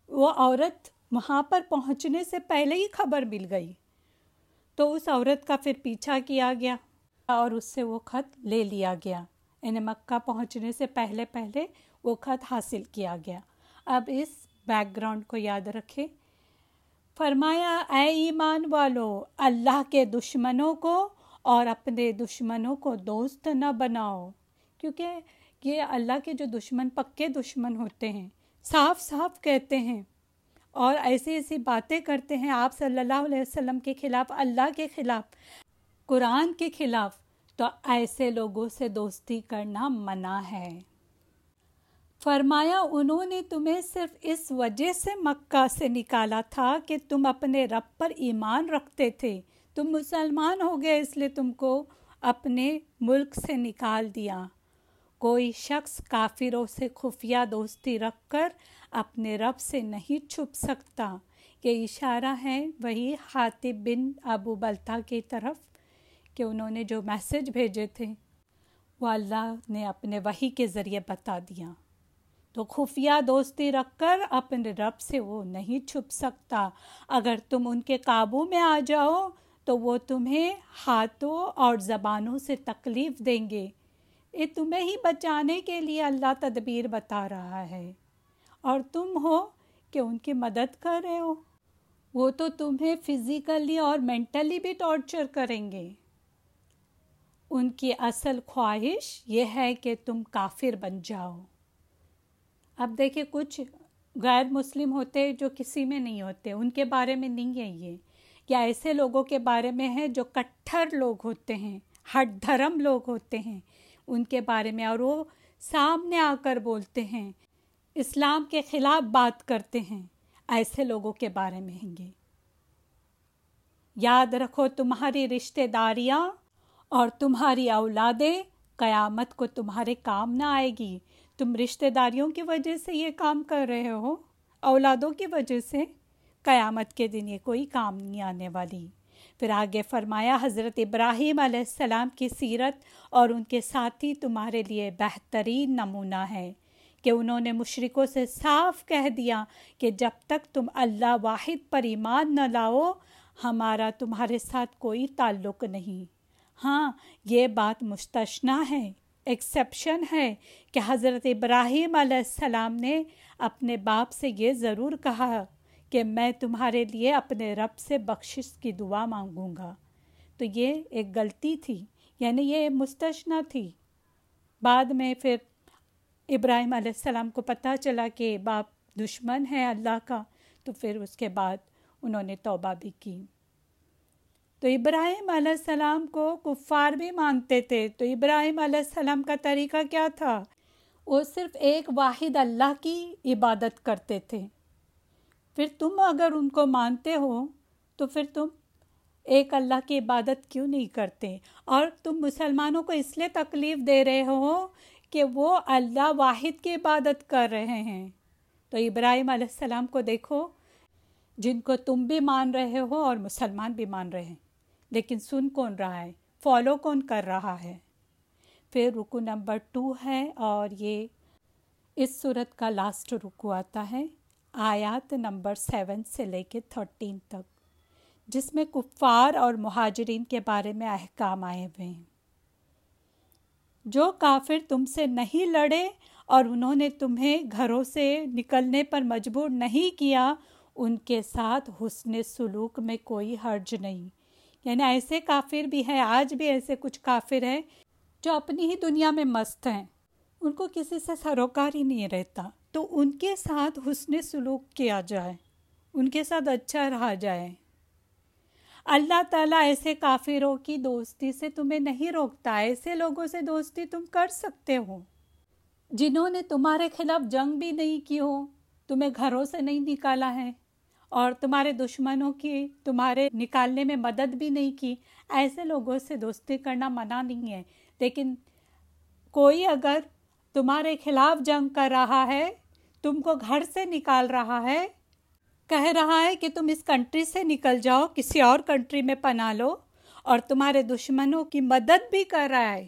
وہ عورت وہاں پر پہنچنے سے پہلے ہی خبر مل گئی۔ تو اس عورت کا پھر پیچھا کیا گیا اور اس سے وہ خط لے لیا گیا۔ انہیں مکہ پہنچنے سے پہلے پہلے وہ خط حاصل کیا گیا۔ اب اس بیک گراؤنڈ کو یاد رکھے۔ فرمایا، اے ایمان والو، اللہ کے دشمنوں کو اور اپنے دشمنوں کو دوست نہ بناؤ۔ کیونکہ یہ اللہ کے جو دشمن، پکے دشمن ہوتے ہیں، صاف صاف کہتے ہیں۔ اور ایسی ایسی باتیں کرتے ہیں آپ صلی اللہ علیہ وسلم کے خلاف، اللہ کے خلاف، قرآن کے خلاف۔ تو ایسے لوگوں سے دوستی کرنا منع ہے۔ فرمایا، انہوں نے تمہیں صرف اس وجہ سے مکہ سے نکالا تھا کہ تم اپنے رب پر ایمان رکھتے تھے۔ تم مسلمان ہو گئے، اس لیے تم کو اپنے ملک سے نکال دیا۔ کوئی شخص کافروں سے خفیہ دوستی رکھ کر اپنے رب سے نہیں چھپ سکتا۔ یہ اشارہ ہے وہی حاطب بن ابو بلتا کی طرف کہ انہوں نے جو میسج بھیجے تھے، وہ اللہ نے اپنے وہی کے ذریعے بتا دیا۔ تو خفیہ دوستی رکھ کر اپنے رب سے وہ نہیں چھپ سکتا۔ اگر تم ان کے قابو میں آ جاؤ، تو وہ تمہیں ہاتھوں اور زبانوں سے تکلیف دیں گے۔ یہ تمہیں ہی بچانے کے لیے اللہ تدبیر بتا رہا ہے۔ اور تم ہو کہ ان کی مدد کر رہے ہو۔ وہ تو تمہیں فزیکلی اور مینٹلی بھی ٹارچر کریں گے۔ ان کی اصل خواہش یہ ہے کہ تم کافر بن جاؤ۔ اب دیکھیں کچھ غیر مسلم ہوتے جو کسی میں نہیں ہوتے، ان کے بارے میں نہیں ہے یہ۔ یا ایسے لوگوں کے بارے میں ہے جو کٹھر لوگ ہوتے ہیں ہٹ دھرم لوگ ہوتے ہیں۔ ان کے بارے میں اور وہ سامنے آ کر بولتے ہیں۔ اسلام کے خلاف بات کرتے ہیں، ایسے لوگوں کے بارے میں ہیں گے۔ یاد رکھو تمہاری رشتہ داریاں اور تمہاری اولادیں قیامت کو تمہارے کام نہ آئے گی۔ تم رشتہ داریوں کی وجہ سے یہ کام کر رہے ہو، اولادوں کی وجہ سے قیامت کے دن یہ کوئی کام نہیں آنے والی۔ پھر آگے فرمایا، حضرت ابراہیم علیہ السلام کی سیرت اور ان کے ساتھی تمہارے لیے بہترین نمونہ ہے۔ کہ انہوں نے مشرقوں سے صاف کہہ دیا کہ جب تک تم اللہ واحد پر ایمان نہ لاؤ، ہمارا تمہارے ساتھ کوئی تعلق نہیں۔ ہاں یہ بات مستشنا ہے ایکسیپشن ہے کہ حضرت ابراہیم علیہ السلام نے اپنے باپ سے یہ ضرور کہا کہ میں تمہارے لیے اپنے رب سے بخشش کی دعا مانگوں گا۔ تو یہ ایک غلطی تھی یعنی یہ مستشنا تھی۔ بعد میں پھر ابراہیم علیہ السلام کو پتہ چلا کہ باپ دشمن ہے اللہ کا، تو پھر اس کے بعد انہوں نے توبہ بھی کی۔ تو ابراہیم علیہ السلام کو کفار بھی مانتے تھے۔ تو ابراہیم علیہ السلام کا طریقہ کیا تھا؟ وہ صرف ایک واحد اللہ کی عبادت کرتے تھے۔ پھر تم اگر ان کو مانتے ہو، تو پھر تم ایک اللہ کی عبادت کیوں نہیں کرتے؟ اور تم مسلمانوں کو اس لیے تکلیف دے رہے ہو کہ وہ اللہ واحد کی عبادت کر رہے ہیں۔ تو ابراہیم علیہ السلام کو دیکھو، جن کو تم بھی مان رہے ہو اور مسلمان بھی مان رہے ہیں، لیکن سن کون رہا ہے؟ فالو کون کر رہا ہے؟ پھر رکو نمبر ٹو ہے اور یہ اس صورت کا لاسٹ رکو آتا ہے، آیات نمبر سیون سے لے کے تھرٹین تک، جس میں کفار اور مہاجرین کے بارے میں احکام آئے ہوئے ہیں۔ جو کافر تم سے نہیں لڑے اور انہوں نے تمہیں گھروں سے نکلنے پر مجبور نہیں کیا، ان کے ساتھ حسن سلوک میں کوئی حرج نہیں۔ یعنی ایسے کافر بھی ہیں، آج بھی ایسے کچھ کافر ہیں جو اپنی ہی دنیا میں مست ہیں۔ ان کو کسی سے سروکار ہی نہیں رہتا۔ تو ان کے ساتھ حسن سلوک کیا جائے؟ ان کے ساتھ اچھا رہا جائے۔ اللہ تعالیٰ ایسے کافروں کی دوستی سے تمہیں نہیں روکتا، ایسے لوگوں سے دوستی تم کر سکتے ہو۔ جنہوں نے تمہارے خلاف جنگ بھی نہیں کی ہو، تمہیں گھروں سے نہیں نکالا ہے۔ اور تمہارے دشمنوں کی، تمہارے نکالنے میں مدد بھی نہیں کی۔ ایسے لوگوں سے دوستی کرنا منع نہیں ہے۔ لیکن کوئی اگر تمہارے خلاف جنگ کر رہا ہے، تم کو گھر سے نکال رہا ہے کہہ رہا ہے کہ تم اس کنٹری سے نکل جاؤ، کسی اور کنٹری میں پناہ لو، اور تمہارے دشمنوں کی مدد بھی کر رہا ہے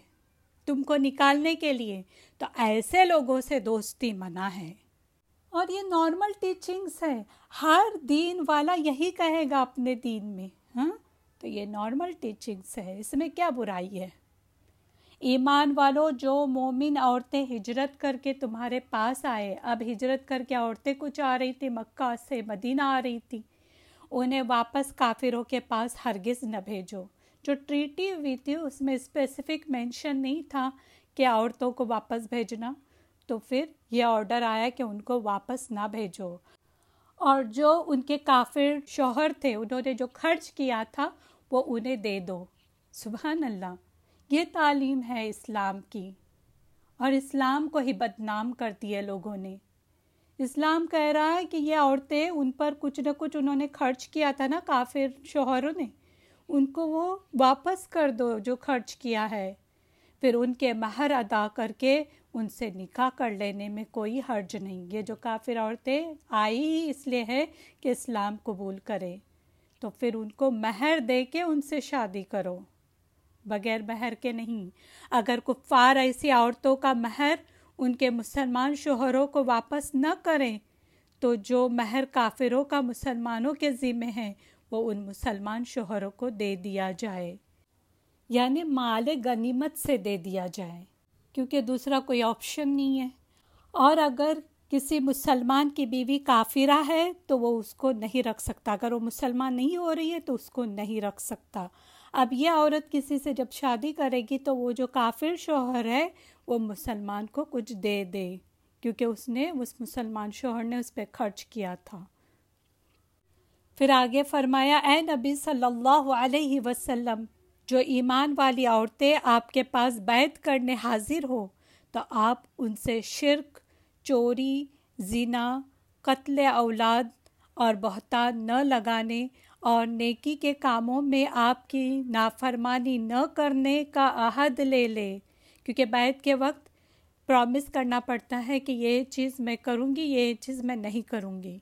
تم کو نکالنے کے لیے۔ تو ایسے لوگوں سے دوستی منع ہے۔ اور یہ نارمل ٹیچنگس ہے۔ ہر دین والا یہی کہے گا اپنے دین میں ہاں؟ تو یہ نارمل ٹیچنگس ہے۔ اس میں کیا برائی ہے؟ ایمان والو، جو مومن عورتیں ہجرت کر کے تمہارے پاس آئے، اب ہجرت کر کے عورتیں کچھ آ رہی تھی مکہ سے مدینہ آ رہی تھی انہیں واپس کافروں کے پاس ہرگز نہ بھیجو۔ جو ٹریٹی ہوئی تھی، اس میں اسپیسیفک مینشن نہیں تھا کہ عورتوں کو واپس بھیجنا۔ تو پھر یہ آرڈر آیا کہ ان کو واپس نہ بھیجو۔ اور جو ان کے کافر شوہر تھے، انہوں نے جو خرچ کیا تھا، وہ انہیں دے دو۔ سبحان اللہ۔ یہ تعلیم ہے اسلام کی۔ اور اسلام کو ہی بدنام کر دیا لوگوں نے۔ اسلام کہہ رہا ہے کہ یہ عورتیں ان پر کچھ نہ کچھ انہوں نے خرچ کیا تھا نا کافر شوہروں نے۔ ان کو وہ واپس کر دو جو خرچ کیا ہے۔ پھر ان کے مہر ادا کر کے ان سے نکاح کر لینے میں کوئی حرج نہیں۔ یہ جو کافر عورتیں آئی ہی اس لیے ہے کہ اسلام قبول کرے۔ تو پھر ان کو مہر دے کے ان سے شادی کرو۔ بغیر مہر کے نہیں۔ اگر کفار ایسی عورتوں کا مہر ان کے مسلمان شوہروں کو واپس نہ کریں، تو جو مہر کافروں کا مسلمانوں کے ذمے ہیں وہ ان مسلمان شوہروں کو دے دیا جائے۔ یعنی مال غنیمت سے دے دیا جائے، کیونکہ دوسرا کوئی آپشن نہیں ہے۔ اور اگر کسی مسلمان کی بیوی کافرہ ہے، تو وہ اس کو نہیں رکھ سکتا۔ اگر وہ مسلمان نہیں ہو رہی ہے، تو اس کو نہیں رکھ سکتا۔ اب یہ عورت کسی سے جب شادی کرے گی تو وہ جو کافر شوہر ہے، وہ مسلمان کو کچھ دے دے، کیونکہ اس نے اس مسلمان شوہر نے اس پہ خرچ کیا تھا۔ پھر آگے فرمایا، اے نبی صلی اللہ علیہ وسلم، جو ایمان والی عورتیں آپ کے پاس بیت کرنے حاضر ہو، تو آپ ان سے شرک، چوری، زنا، قتل اولاد اور بہتان نہ لگانے اور نیکی کے کاموں میں آپ کی نافرمانی نہ کرنے کا عہد لے لے۔ کیونکہ بیت کے وقت پرومس کرنا پڑتا ہے کہ یہ چیز میں کروں گی، یہ چیز میں نہیں کروں گی۔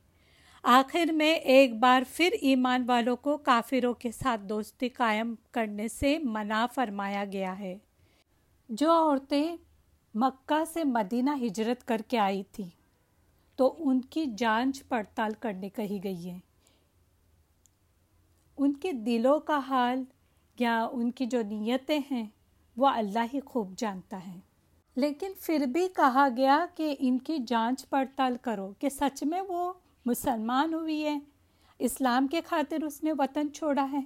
آخر میں ایک بار پھر ایمان والوں کو کافروں کے ساتھ دوستی قائم کرنے سے منع فرمایا گیا ہے۔ جو عورتیں مکہ سے مدینہ ہجرت کر کے آئی تھیں، تو ان کی جانچ پڑتال کرنے کہی گئی ہے۔ ان کے دلوں کا حال یا ان کی جو نیتیں ہیں، وہ اللہ ہی خوب جانتا ہے۔ لیکن پھر بھی کہا گیا کہ ان کی جانچ پڑتال کرو کہ سچ میں وہ مسلمان ہوئی ہے اسلام کے خاطر اس نے وطن چھوڑا ہے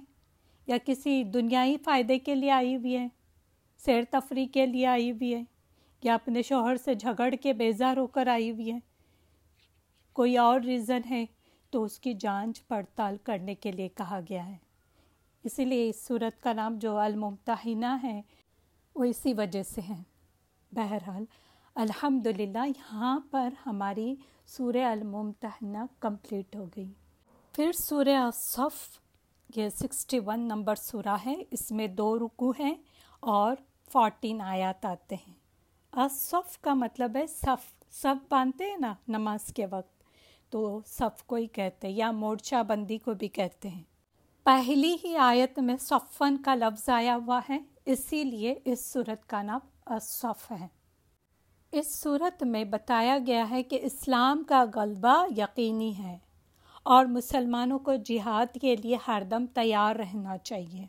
یا کسی دنیائی فائدے کے لیے آئی ہوئی ہے سیر تفریح کے لیے آئی ہوئی ہے یا اپنے شوہر سے جھگڑ کے بیزار ہو کر آئی ہوئی ہے کوئی اور ریزن ہے تو اس کی جانچ پڑتال کرنے کے لیے کہا گیا ہے۔ اسی لیے اس صورت کا نام جو الممتحنہ ہے، وہ اسی وجہ سے ہے۔ بہرحال الحمد للہ یہاں پر ہماری سورہ الممتحنہ کمپلیٹ ہو گئی۔ پھر سورہ صف یہ سکسٹی ون نمبر سورہ ہے، اس میں دو رکو ہیں اور فورٹین آیات آتے ہیں۔ اصف کا مطلب ہے صف۔ صف باندھتے ہیں نا، نماز کے وقت۔ تو صف کو ہی کہتے ہیں یا مورچہ بندی کو بھی کہتے ہیں۔ پہلی ہی آیت میں صفن کا لفظ آیا ہوا ہے، اسی لیے اس صورت کا نام اصف ہے۔ اس صورت میں بتایا گیا ہے کہ اسلام کا غلبہ یقینی ہے اور مسلمانوں کو جہاد کے لیے ہر دم تیار رہنا چاہیے۔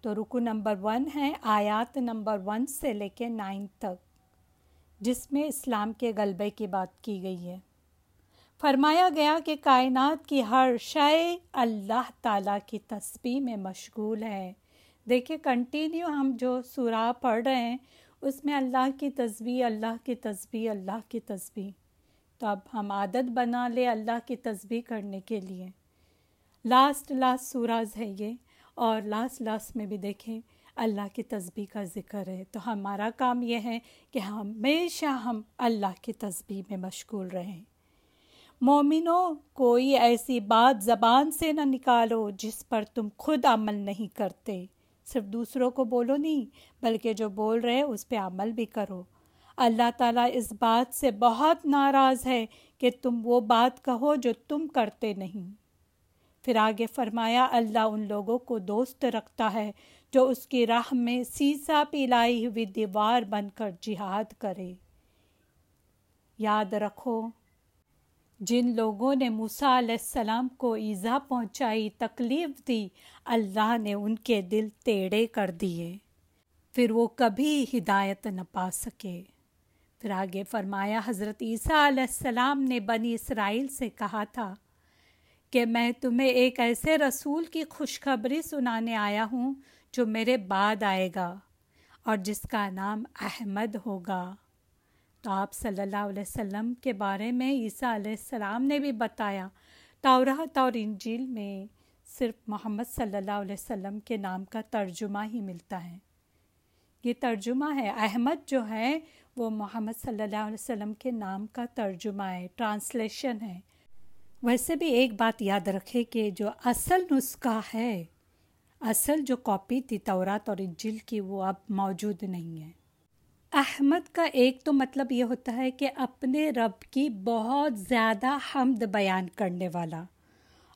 تو رکو نمبر ون ہے، آیات نمبر ون سے لے کے نائن تک، جس میں اسلام کے غلبے کی بات کی گئی ہے۔ فرمایا گیا کہ کائنات کی ہر شے اللہ تعالیٰ کی تسبیح میں مشغول ہے۔ دیکھیں کنٹینیو ہم جو سورہ پڑھ رہے ہیں، اس میں اللہ کی تصویر اللہ کی تصویر اللہ کی تصویر تو اب ہم عادت بنا لے اللہ کی تصویر کرنے کے لیے۔ لاسٹ لاسٹ سوراز ہے یہ۔ اور لاسٹ لاسٹ میں بھی دیکھیں، اللہ کی تصویر کا ذکر ہے۔ تو ہمارا کام یہ ہے کہ ہمیشہ ہم اللہ کی تصویر میں مشغول رہیں۔ مومنو کوئی ایسی بات زبان سے نہ نکالو جس پر تم خود عمل نہیں کرتے۔ صرف دوسروں کو بولو نہیں، بلکہ جو بول رہے اس پہ عمل بھی کرو۔ اللہ تعالیٰ اس بات سے بہت ناراض ہے کہ تم وہ بات کہو جو تم کرتے نہیں۔ پھر آگے فرمایا، اللہ ان لوگوں کو دوست رکھتا ہے جو اس کی راہ میں سیسا پلائی ہوئی دیوار بن کر جہاد کرے۔ یاد رکھو جن لوگوں نے موسیٰ علیہ السلام کو ایزا پہنچائی تکلیف دی، اللہ نے ان کے دل ٹیڑے کر دیے۔ پھر وہ کبھی ہدایت نہ پا سکے۔ پھر آگے فرمایا، حضرت عیسیٰ علیہ السلام نے بنی اسرائیل سے کہا تھا کہ میں تمہیں ایک ایسے رسول کی خوشخبری سنانے آیا ہوں جو میرے بعد آئے گا اور جس کا نام احمد ہوگا۔ تو آپ صلی اللہ علیہ وسلم کے بارے میں عیسیٰ علیہ السلام نے بھی بتایا۔ تورات اور انجیل میں صرف محمد صلی اللہ علیہ وسلم کے نام کا ترجمہ ہی ملتا ہے۔ یہ ترجمہ ہے۔ احمد جو ہے وہ محمد صلی اللہ علیہ وسلم کے نام کا ترجمہ ہے، ٹرانسلیشن ہے۔ ویسے بھی ایک بات یاد رکھے کہ جو اصل نسخہ ہے، اصل جو کاپی تھی تورات اور انجل کی، وہ اب موجود نہیں ہے۔ احمد کا ایک تو مطلب یہ ہوتا ہے کہ اپنے رب کی بہت زیادہ حمد بیان کرنے والا۔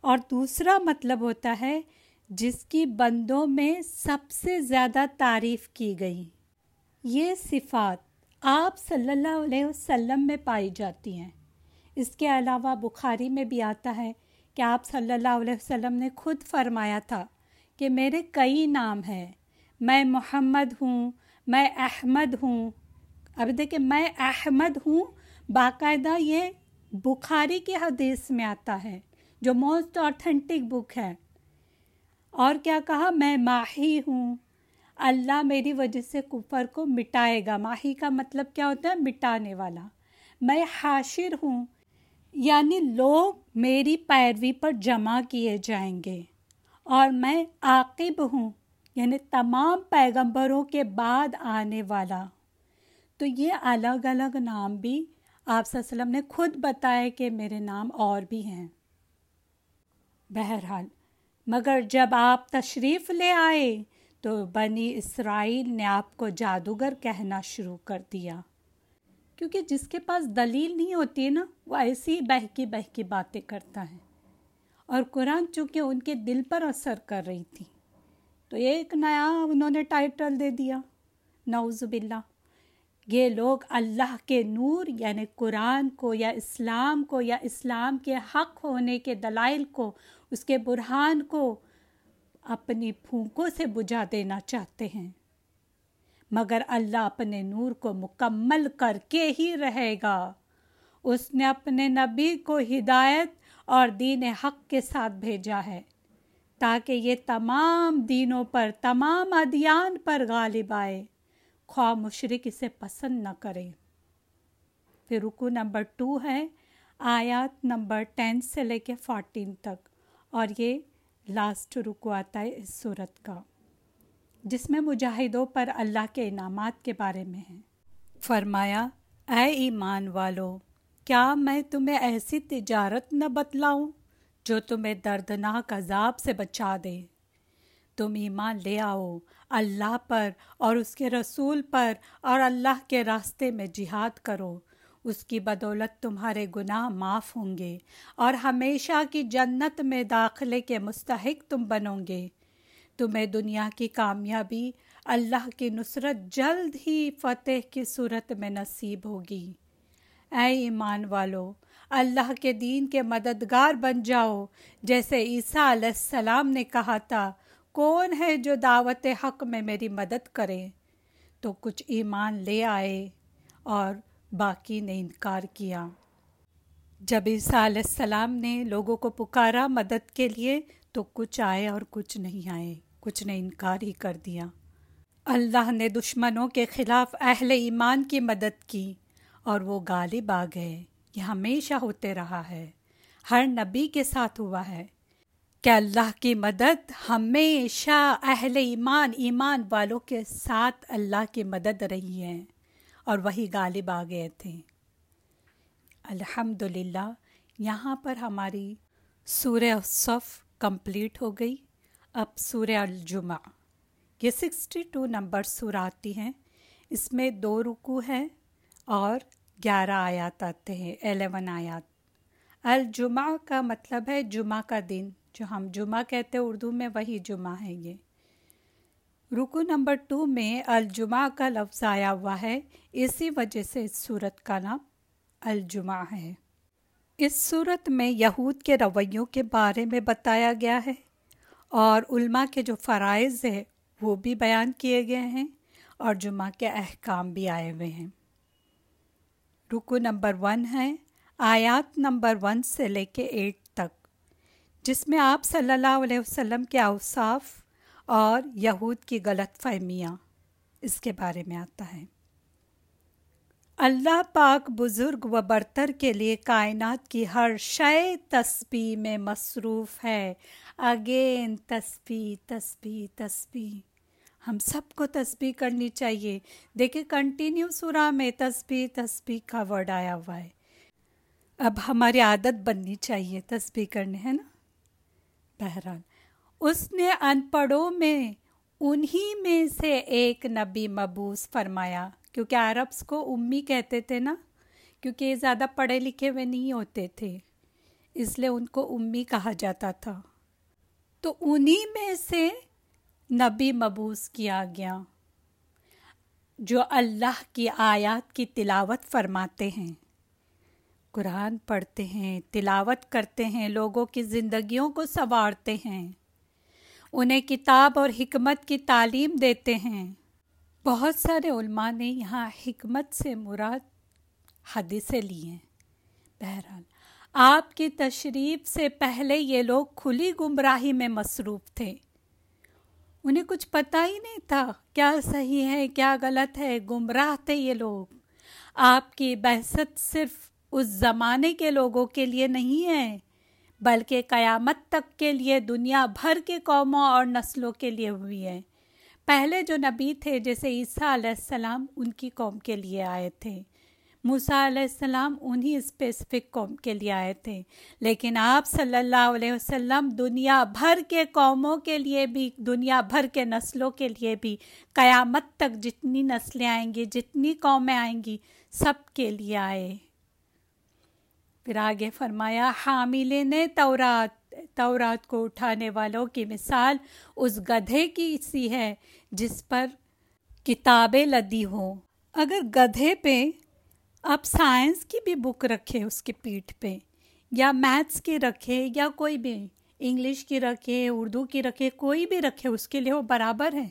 اور دوسرا مطلب ہوتا ہے جس کی بندوں میں سب سے زیادہ تعریف کی گئی۔ یہ صفات آپ صلی اللہ علیہ وسلم میں پائی جاتی ہیں۔ اس کے علاوہ بخاری میں بھی آتا ہے کہ آپ صلی اللہ علیہ وسلم نے خود فرمایا تھا کہ میرے کئی نام ہیں۔ میں محمد ہوں میں احمد ہوں۔ اب دیکھیں، میں احمد ہوں، باقاعدہ یہ بخاری کی حدیث میں آتا ہے، جو موسٹ آتھینٹک بک ہے۔ اور کیا کہا؟ میں ماہی ہوں۔ اللہ میری وجہ سے کفر کو مٹائے گا۔ ماہی کا مطلب کیا ہوتا ہے؟ مٹانے والا۔ میں حاشر ہوں یعنی لوگ میری پیروی پر جمع کیے جائیں گے۔ اور میں عاقب ہوں۔ یعنی تمام پیغمبروں کے بعد آنے والا۔ تو یہ الگ الگ نام بھی آپ صلی اللہ علیہ وسلم نے خود بتایا کہ میرے نام اور بھی ہیں۔ بہرحال، مگر جب آپ تشریف لے آئے تو بنی اسرائیل نے آپ کو جادوگر کہنا شروع کر دیا۔ کیونکہ جس کے پاس دلیل نہیں ہوتی ہے نا، وہ ایسی بہکی بہکی باتیں کرتا ہے۔ اور قرآن چونکہ ان کے دل پر اثر کر رہی تھی تو ایک نیا انہوں نے ٹائٹل دے دیا، نعوذ باللہ۔ یہ لوگ اللہ کے نور یعنی قرآن کو یا اسلام کو یا اسلام کے حق ہونے کے دلائل کو، اس کے برہان کو اپنی پھونکوں سے بجھا دینا چاہتے ہیں۔ مگر اللہ اپنے نور کو مکمل کر کے ہی رہے گا۔ اس نے اپنے نبی کو ہدایت اور دین حق کے ساتھ بھیجا ہے۔ تاکہ یہ تمام دینوں پر، تمام ادیان پر غالب آئے۔ خواہ مشرق اسے پسند نہ کرے۔ پھر رکو نمبر ٹو ہے، آیات نمبر ٹین سے لے کے فورٹین تک۔ اور یہ لاسٹ رکو آتا ہے اس صورت کا، جس میں مجاہدوں پر اللہ کے انعامات کے بارے میں ہے۔ فرمایا، اے ایمان والو، کیا میں تمہیں ایسی تجارت نہ بتلاؤں؟ جو تمہیں دردناک عذاب سے بچا دے۔ تم ایمان لے آؤ، اللہ پر اور اس کے رسول پر اور اللہ کے راستے میں جہاد کرو۔ اس کی بدولت تمہارے گناہ معاف ہوں گے اور ہمیشہ کی جنت میں داخلے کے مستحق تم بنو گے۔ تمہیں دنیا کی کامیابی اللہ کی نصرت جلد ہی فتح کی صورت میں نصیب ہوگی۔ اے ایمان والو اللہ کے دین کے مددگار بن جاؤ۔ جیسے عیسیٰ علیہ السلام نے کہا تھا، کون ہے جو دعوت حق میں میری مدد کرے؟ تو کچھ ایمان لے آئے اور باقی نے انکار کیا۔ جب عیسیٰ علیہ السلام نے لوگوں کو پکارا مدد کے لیے، تو کچھ آئے اور کچھ نہیں آئے۔ کچھ نے انکار ہی کر دیا۔ اللہ نے دشمنوں کے خلاف اہل ایمان کی مدد کی اور وہ غالب آ گئے۔ یہ ہمیشہ ہوتے رہا ہے، ہر نبی کے ساتھ ہوا ہے۔ کہ اللہ کی مدد ہمیشہ اہل ایمان ایمان والوں کے ساتھ اللہ کی مدد رہی ہے۔ اور وہی غالب آ گئے تھے۔ الحمد للہ یہاں پر ہماری سورہ صف کمپلیٹ ہو گئی۔ اب سورہ الجمعہ۔ یہ سکسٹی ٹو نمبر سور آتی ہیں۔ اس میں دو رکو ہیں اور گیارہ آیات آتے ہیں، الیون آیات۔ الجمعہ کا مطلب ہے جمعہ کا دن، جو ہم جمعہ کہتے ہیں، اردو میں وہی جمعہ ہے یہ۔ رکو نمبر ٹو میں الجمعہ کا لفظ آیا ہوا ہے، اسی وجہ سے اس صورت کا نام الجمعہ ہے۔ اس صورت میں یہود کے رویوں کے بارے میں بتایا گیا ہے اور علماء کے جو فرائض ہے وہ بھی بیان کیے گئے ہیں اور جمعہ کے احکام بھی آئے ہوئے ہیں۔ رکو نمبر ون ہے، آیات نمبر ون سے لے کے ایٹ تک، جس میں آپ صلی اللہ علیہ وسلم کے اوصاف اور یہود کی غلط فہمیاں، اس کے بارے میں آتا ہے۔ اللہ پاک بزرگ و برتر کے لیے کائنات کی ہر شے تسبیح میں مصروف ہے۔ اگین تسبیح تسبیح تسبیح۔ ہم سب کو تسبیح کرنی چاہیے۔ دیکھیں کنٹینیو سورہ میں تسبیح تسبیح کا ورڈ آیا ہوا ہے۔ اب ہماری عادت بننی چاہیے تسبیح کرنے، ہے نا؟ بہرحال، اس نے ان پڑھوں میں، انہی میں سے ایک نبی مبوس فرمایا۔ کیونکہ عربس کو امی کہتے تھے نا، کیونکہ یہ زیادہ پڑھے لکھے ہوئے نہیں ہوتے تھے، اس لیے ان کو امی کہا جاتا تھا۔ تو انہی میں سے نبی مبوس کیا گیا، جو اللہ کی آیات کی تلاوت فرماتے ہیں۔ قرآن پڑھتے ہیں، تلاوت کرتے ہیں، لوگوں کی زندگیوں کو سنوارتے ہیں۔ انہیں کتاب اور حکمت کی تعلیم دیتے ہیں۔ بہت سارے علماء نے یہاں حکمت سے مراد حدیثیں لی ہیں۔ بہرحال، آپ کی تشریف سے پہلے یہ لوگ کھلی گمراہی میں مصروف تھے۔ انہیں کچھ پتہ ہی نہیں تھا کیا صحیح ہے، کیا غلط ہے، گمراہ تھے یہ لوگ۔ آپ کی بحثت صرف اس زمانے کے لوگوں کے لیے نہیں ہے، بلکہ قیامت تک کے لیے دنیا بھر کے قوموں اور نسلوں کے لیے ہوئی ہے۔ پہلے جو نبی تھے، جیسے عیسیٰ علیہ السلام ان کی قوم کے لیے آئے تھے۔ موسیٰ علیہ السلام انہی اسپیسیفک قوم کے لیے آئے تھے۔ لیکن آپ صلی اللہ علیہ وسلم دنیا بھر کے قوموں کے لیے بھی، دنیا بھر کے نسلوں کے لیے بھی قیامت تک جتنی نسلیں آئیں گی، جتنی قومیں آئیں گی، سب کے لیے آئے۔ پھر آگے فرمایا حامل نے تورات تورات کو اٹھانے والوں کی مثال اس گدھے کی سی ہے جس پر کتابیں لدی ہوں۔ اگر گدھے پہ آپ سائنس کی بھی بک رکھے اس کی پیٹھ پہ، یا میتھس کی رکھے، یا کوئی بھی، انگلش کی رکھے، اردو کی رکھے، کوئی بھی رکھے، اس کے لیے وہ برابر ہے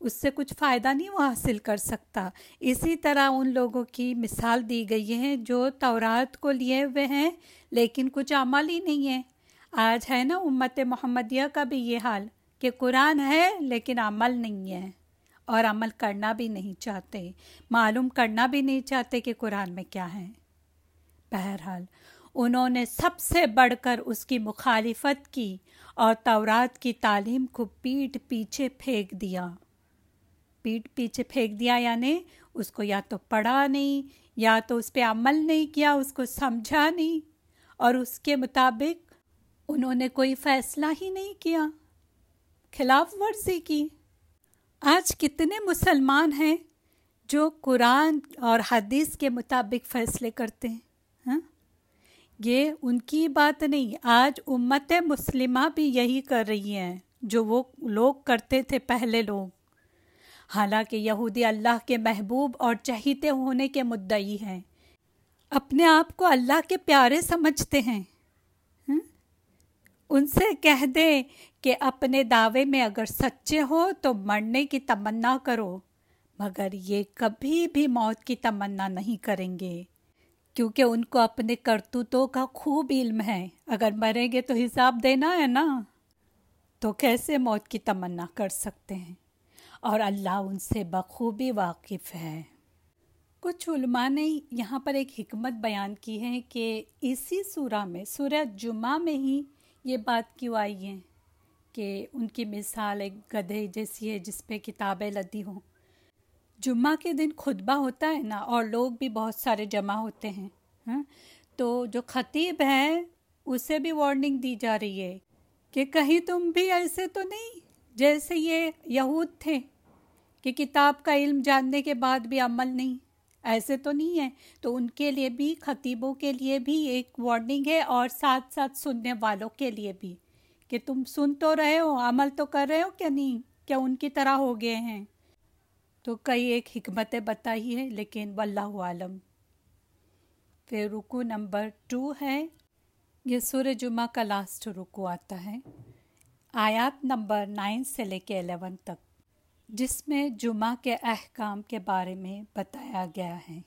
اس سے کچھ فائدہ نہیں وہ حاصل کر سکتا۔ اسی طرح ان لوگوں کی مثال دی گئی ہے جو تورات کو لیے ہوئے ہیں، لیکن کچھ عمل ہی نہیں ہے۔ آج ہے نا امت محمدیہ کا بھی یہ حال کہ قرآن ہے لیکن عمل نہیں ہے۔ اور عمل کرنا بھی نہیں چاہتے، معلوم کرنا بھی نہیں چاہتے کہ قرآن میں کیا ہے۔ بہرحال، انہوں نے سب سے بڑھ کر اس کی مخالفت کی اور تورات کی تعلیم کو پیٹ پیچھے پھینک دیا۔ پیٹ پیچھے پھینک دیا یعنی اس کو یا تو پڑھا نہیں، یا تو اس پہ عمل نہیں کیا، اس کو سمجھا نہیں۔ اور اس کے مطابق انہوں نے کوئی فیصلہ ہی نہیں کیا، خلاف ورزی کی۔ آج کتنے مسلمان ہیں جو قرآن اور حدیث کے مطابق فیصلے کرتے ہیں ہاں؟ یہ ان کی بات نہیں، آج امت مسلمہ بھی یہی کر رہی ہیں جو وہ لوگ کرتے تھے پہلے لوگ۔ حالانکہ یہودی اللہ کے محبوب اور چہیتے ہونے کے مدعی ہیں۔ اپنے آپ کو اللہ کے پیارے سمجھتے ہیں۔ ان سے کہہ دیں کہ اپنے دعوے میں اگر سچے ہو تو مرنے کی تمنا کرو، مگر یہ کبھی بھی موت کی تمنا نہیں کریں گے۔ کیونکہ ان کو اپنے کرتوتوں کا خوب علم ہے۔ اگر مریں گے تو حساب دینا ہے نا۔ تو کیسے موت کی تمنا کر سکتے ہیں؟ اور اللہ ان سے بخوبی واقف ہے۔ کچھ علماء نے یہاں پر ایک حکمت بیان کی ہے کہ اسی سورہ میں، سورہ جمعہ میں ہی یہ بات کیوں آئی ہے کہ ان کی مثال ایک گدھے جیسی ہے جس پہ کتابیں لدی ہوں؟ جمعہ کے دن خطبہ ہوتا ہے نا، اور لوگ بھی بہت سارے جمع ہوتے ہیں ہاں؟ تو جو خطیب ہیں اسے بھی وارننگ دی جا رہی ہے کہ کہیں تم بھی ایسے تو نہیں؟ جیسے یہ یہود تھے کہ کتاب کا علم جاننے کے بعد بھی عمل نہیں۔ ایسے تو نہیں ہے۔ تو ان کے لیے بھی، خطیبوں کے لیے بھی ایک وارننگ ہے اور ساتھ ساتھ سننے والوں کے لیے بھی کہ تم سن تو رہے ہو، عمل تو کر رہے ہو کیا نہیں؟ کیا ان کی طرح ہو گئے ہیں؟ تو کئی ایک حکمتیں بتائی ہے لیکن واللہ عالم۔ پھر رکو نمبر ٹو ہے۔ یہ سورہ جمعہ کا لاسٹ رکو آتا ہے۔ آیات نمبر نائن سے لے کے الیون تک۔ جس میں جمعہ کے احکام کے بارے میں بتایا گیا ہے۔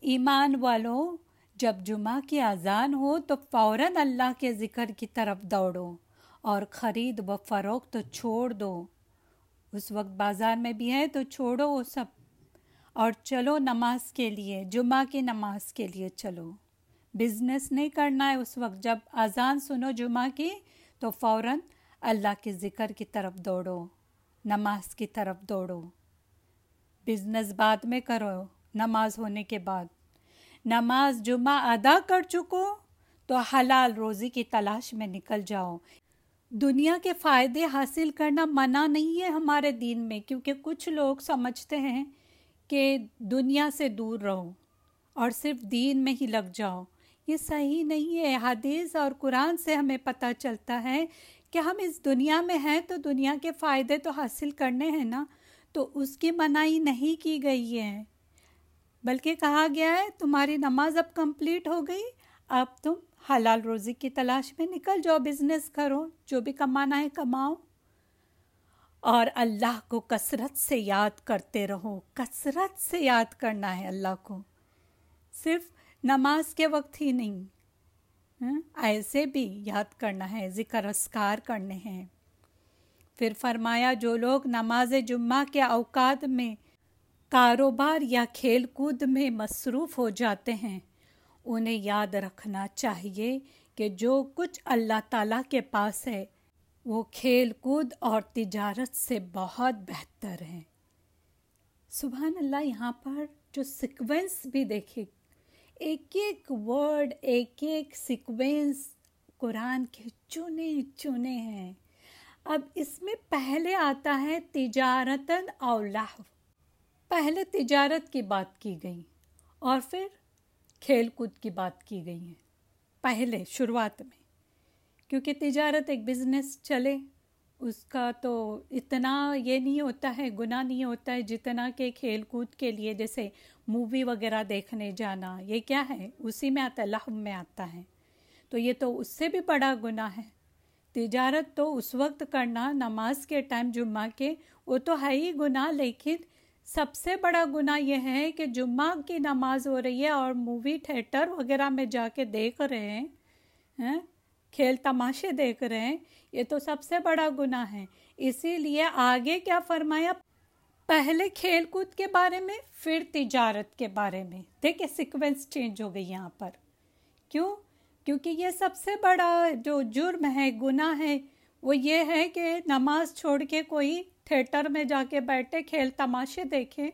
ایمان والوں جب جمعہ کی اذان ہو تو فوراً اللہ کے ذکر کی طرف دوڑو اور خرید و فروخت تو چھوڑ دو۔ اس وقت بازار میں بھی ہے تو چھوڑو وہ سب۔ اور چلو نماز کے لیے، جمعہ کی نماز کے لیے چلو۔ بزنس نہیں کرنا ہے اس وقت۔ جب اذان سنو جمعہ کی تو فوراً اللہ کے ذکر کی طرف دوڑو۔ نماز کی طرف دوڑو۔ بزنس بعد میں کرو، نماز ہونے کے بعد۔ نماز جمعہ ادا کر چکو تو حلال روزی کی تلاش میں نکل جاؤ۔ دنیا کے فائدے حاصل کرنا منع نہیں ہے ہمارے دین میں، کیونکہ کچھ لوگ سمجھتے ہیں کہ دنیا سے دور رہو اور صرف دین میں ہی لگ جاؤ۔ یہ صحیح نہیں ہے، حدیث اور قرآن سے ہمیں پتہ چلتا ہے کہ ہم اس دنیا میں ہیں تو دنیا کے فائدے تو حاصل کرنے ہیں نا، تو اس کی منائی نہیں کی گئی ہے۔ بلکہ کہا گیا ہے، تمہاری نماز اب کمپلیٹ ہو گئی، اب تم حلال روزی کی تلاش میں نکل جاؤ بزنس کرو، جو بھی کمانا ہے کماؤ۔ اور اللہ کو کثرت سے یاد کرتے رہو، کثرت سے یاد کرنا ہے اللہ کو۔ صرف نماز کے وقت ہی نہیں ہاں، ایسے بھی یاد کرنا ہے، ذکر اسکار کرنے ہیں۔ پھر فرمایا، جو لوگ نماز جمعہ کے اوقات میں کاروبار یا کھیل کود میں مصروف ہو جاتے ہیں، انہیں یاد رکھنا چاہیے کہ جو کچھ اللہ تعالیٰ کے پاس ہے، وہ کھیل کود اور تجارت سے بہت بہتر ہے۔ سبحان اللہ، یہاں پر جو سیکوینس بھی دیکھے ایک ایک ورڈ ایک ایک سیکوینس قرآن کے چنے چنے ہیں۔ اب اس میں پہلے آتا ہے تجارتاً اولاح پہلے تجارت کی بات کی گئی اور پھر کھیل کود کی بات کی گئی ہے پہلے، شروعات میں۔ کیونکہ تجارت ایک بزنس چلے، اس کا تو اتنا یہ نہیں ہوتا ہے، گناہ نہیں ہوتا ہے، جتنا کہ کھیل کود کے لیے۔ جیسے مووی وغیرہ دیکھنے جانا، یہ کیا ہے؟ اسی میں آتا ہے لحم میں آتا ہے۔ تو یہ تو اس سے بھی بڑا گناہ ہے۔ تجارت تو اس وقت کرنا، نماز کے ٹائم جمعہ کے، وہ تو ہے ہی گناہ، لیکن سب سے بڑا گناہ یہ ہے کہ جمعہ کی نماز ہو رہی ہے اور مووی تھیٹر وغیرہ میں جا کے دیکھ رہے ہیں ہاں، کھیل تماشے دیکھ رہے ہیں، یہ تو سب سے بڑا گناہ ہے۔ اسی لیے آگے کیا فرمایا؟ پہلے کھیل کود کے بارے میں، پھر تجارت کے بارے میں۔ دیکھیں سیکوینس چینج ہو گئی یہاں پر۔ کیوں؟ کیونکہ یہ سب سے بڑا جو جرم ہے، گناہ ہے، وہ یہ ہے کہ نماز چھوڑ کے کوئی تھیٹر میں جا کے بیٹھے، کھیل تماشے دیکھے۔